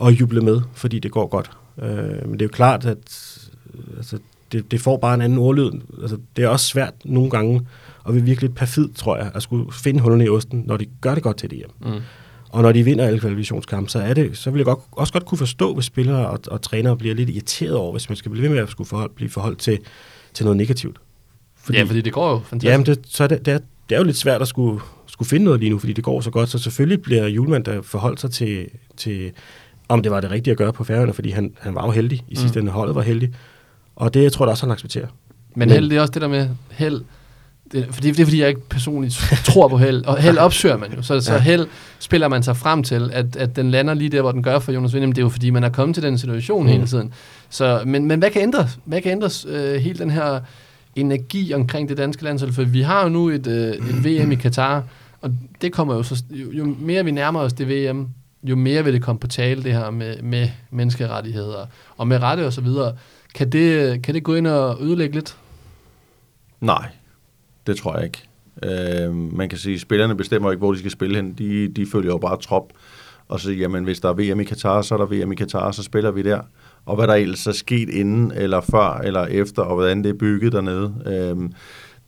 at juble med, fordi det går godt. Øh, men det er jo klart, at altså, det, det får bare en anden ordlyd. Altså, det er også svært nogle gange og vi er virkelig perfid, tror jeg, at skulle finde hullerne i osten, når de gør det godt til det hjem. Mm. Og når de vinder alle kvalifikationskampe, så, er det, så vil jeg godt, også godt kunne forstå, hvis spillere og, og trænere bliver lidt irriteret over, hvis man skal blive ved med at skulle forhold, blive forholdt til, til noget negativt. Fordi, ja, fordi det går jo fantastisk. Jamen, det, så er det, det, er, det er jo lidt svært at skulle, skulle finde noget lige nu, fordi det går så godt, så selvfølgelig bliver Julemand der forholdt sig til, til, om det var det rigtige at gøre på færgerne, fordi han, han var jo heldig i sidste mm. ende, holdet var heldig, og det jeg tror jeg også, han accepterer. Men, Men held, det er også det der med held, det, fordi, det er fordi, jeg ikke personligt tror på held, og held <laughs> opsøger man jo, så, så ja. held spiller man sig frem til, at, at den lander lige der, hvor den gør for Jonas Vindhjem, det er jo fordi, man er kommet til den situation mm. hele tiden. Så, men, men hvad kan ændres? Hvad kan ændres øh, hele den her energi omkring det danske landshold? For vi har jo nu et, øh, et VM i Katar, og det kommer jo så, jo, jo mere vi nærmer os det VM, jo mere vil det komme på tale, det her med, med menneskerettigheder, og med rette og så videre. Kan det, kan det gå ind og ødelægge lidt? Nej, det tror jeg ikke. Øh, man kan sige, at spillerne bestemmer ikke, hvor de skal spille hen. De, de følger jo bare trop. Og så, jamen, hvis der er VM i Katar, så er der VM i Katar, så spiller vi der. Og hvad der ellers er sket inden, eller før, eller efter, og hvordan det er bygget dernede. Øh,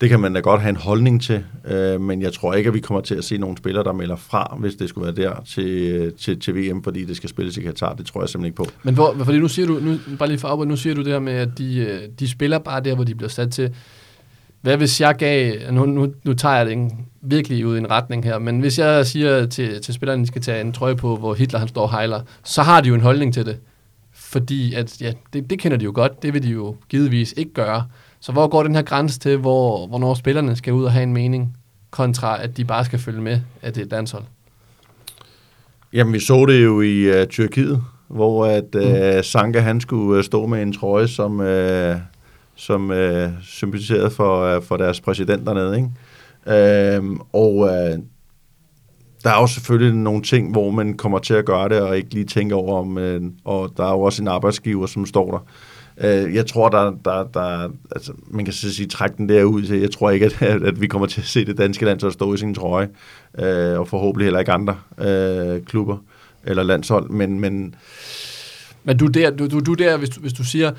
det kan man da godt have en holdning til, øh, men jeg tror ikke, at vi kommer til at se nogle spillere, der melder fra, hvis det skulle være der til, øh, til, til VM, fordi det skal spilles i Katar. Det tror jeg simpelthen ikke på. Men hvor, fordi nu siger du, nu, bare lige for op, nu siger du det her med, at de, øh, de spiller bare der, hvor de bliver sat til. Hvad hvis jeg gav, nu, nu, nu tager jeg det ikke virkelig ud i en retning her, men hvis jeg siger til, til spillerne, at de skal tage en trøje på, hvor Hitler han står og hejler, så har de jo en holdning til det. Fordi at, ja, det, det kender de jo godt, det vil de jo givetvis ikke gøre. Så hvor går den her grænse til, hvor, hvornår spillerne skal ud og have en mening, kontra at de bare skal følge med, at det er et landshold? Jamen, vi så det jo i uh, Tyrkiet, hvor at uh, Sanka han skulle uh, stå med en trøje, som, uh, som uh, sympatiserede for, uh, for deres præsident dernede. Ikke? Uh, og uh, der er jo selvfølgelig nogle ting, hvor man kommer til at gøre det, og ikke lige tænke over om, uh, og der er jo også en arbejdsgiver, som står der. Øh, jeg tror, der, der, der altså, man kan så sige, trække den der ud til. Jeg tror ikke, at, at vi kommer til at se det danske landshold stå i sin trøje, øh, og forhåbentlig heller ikke andre øh, klubber eller landshold, men... Men, men du der, du, du, du der hvis, du, hvis du siger,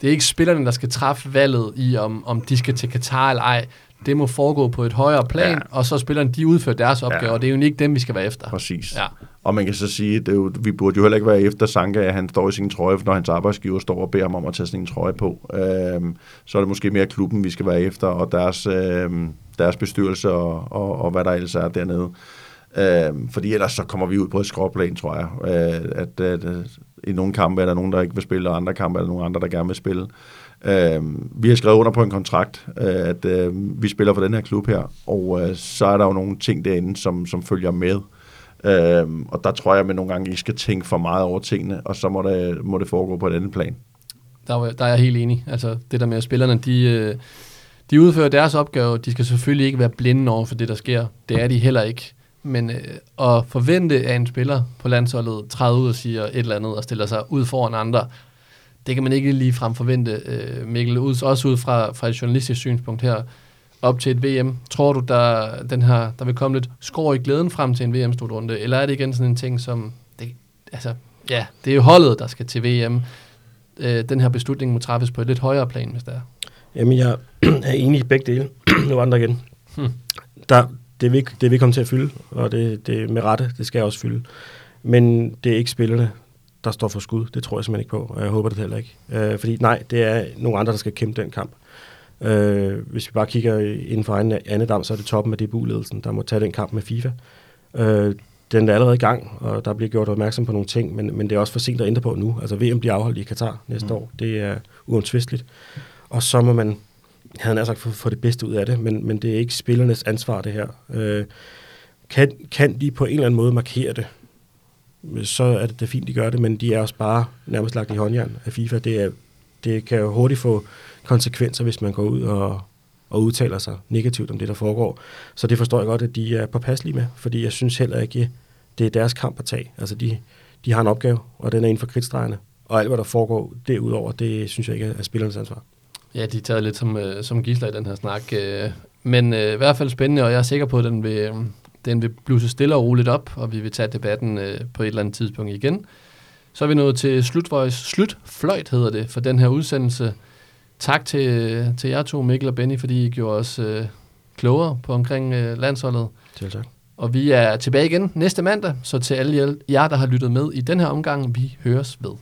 det er ikke spillerne, der skal træffe valget i, om, om de skal til Katar eller ej. Det må foregå på et højere plan, ja. og så spillerne, de udfører deres opgaver, ja. og det er jo ikke dem, vi skal være efter. Præcis. Ja. Og man kan så sige, at jo, vi burde jo heller ikke være efter Sanka, at han står i sin trøje, når hans arbejdsgiver står og beder ham om at tage sin trøje på. Øhm, så er det måske mere klubben, vi skal være efter, og deres, øhm, deres bestyrelse og, og, og hvad der ellers er dernede. Øhm, fordi ellers så kommer vi ud på et skråplan, tror jeg. Øh, at, at, at, i nogle kampe er der nogen, der ikke vil spille, og andre kampe er der nogen andre, der gerne vil spille. Øh, vi har skrevet under på en kontrakt, øh, at øh, vi spiller for den her klub her, og øh, så er der jo nogle ting derinde, som, som følger med. Øh, og der tror jeg, at man nogle gange ikke skal tænke for meget over tingene, og så må det, må det foregå på et andet plan. Der, der er jeg helt enig. Altså det der med, at spillerne, de, øh, de udfører deres opgave. De skal selvfølgelig ikke være blinde over for det, der sker. Det er de heller ikke. Men øh, at forvente af en spiller på landsholdet træder ud og siger et eller andet og stiller sig ud foran andre, det kan man ikke lige frem forvente, øh, Mikkel, også ud fra, fra et journalistisk synspunkt her, op til et VM. Tror du, der, den her, der vil komme lidt skår i glæden frem til en VM-slutrunde, eller er det igen sådan en ting, som, det, altså, ja, det er jo holdet, der skal til VM. Øh, den her beslutning må træffes på et lidt højere plan, hvis det er. Jamen, jeg <clears throat> er enig i begge dele. <clears throat> nu andre igen. Hmm. Der, det, vil, det vil komme til at fylde, og det, det med rette, det skal jeg også fylde. Men det er ikke spillerne, der står for skud. Det tror jeg simpelthen ikke på, og jeg håber det heller ikke. Øh, fordi nej, det er nogle andre, der skal kæmpe den kamp. Øh, hvis vi bare kigger inden for egen dam, så er det toppen af DBU-ledelsen, der må tage den kamp med FIFA. Øh, den er allerede i gang, og der bliver gjort opmærksom på nogle ting, men, men det er også for sent at ændre på nu. Altså VM bliver afholdt i Katar næste mm. år. Det er uomtvisteligt. Og så må man, jeg havde sagt, få, få det bedste ud af det, men, men det er ikke spillernes ansvar, det her. Øh, kan, kan de på en eller anden måde markere det? så er det, det fint, de gør det, men de er også bare nærmest lagt i håndjern af FIFA. Det, er, det kan jo hurtigt få konsekvenser, hvis man går ud og, og udtaler sig negativt om det, der foregår. Så det forstår jeg godt, at de er påpasselige med, fordi jeg synes heller ikke, det er deres kamp at tage. Altså, de, de har en opgave, og den er inden for kridtstregerne. Og alt, hvad der foregår derudover, det synes jeg ikke er spillernes ansvar. Ja, de er taget lidt som, øh, som gisler i den her snak. Øh, men øh, i hvert fald spændende, og jeg er sikker på, at den vil, øh, den vil bluse stille og roligt op, og vi vil tage debatten øh, på et eller andet tidspunkt igen. Så er vi nået til slutvoice. Slutfløjt hedder det for den her udsendelse. Tak til, til jer to, Mikkel og Benny, fordi I gjorde os øh, klogere på omkring øh, landsholdet. Til tak. Og vi er tilbage igen næste mandag, så til alle jer, der har lyttet med i den her omgang, vi høres ved.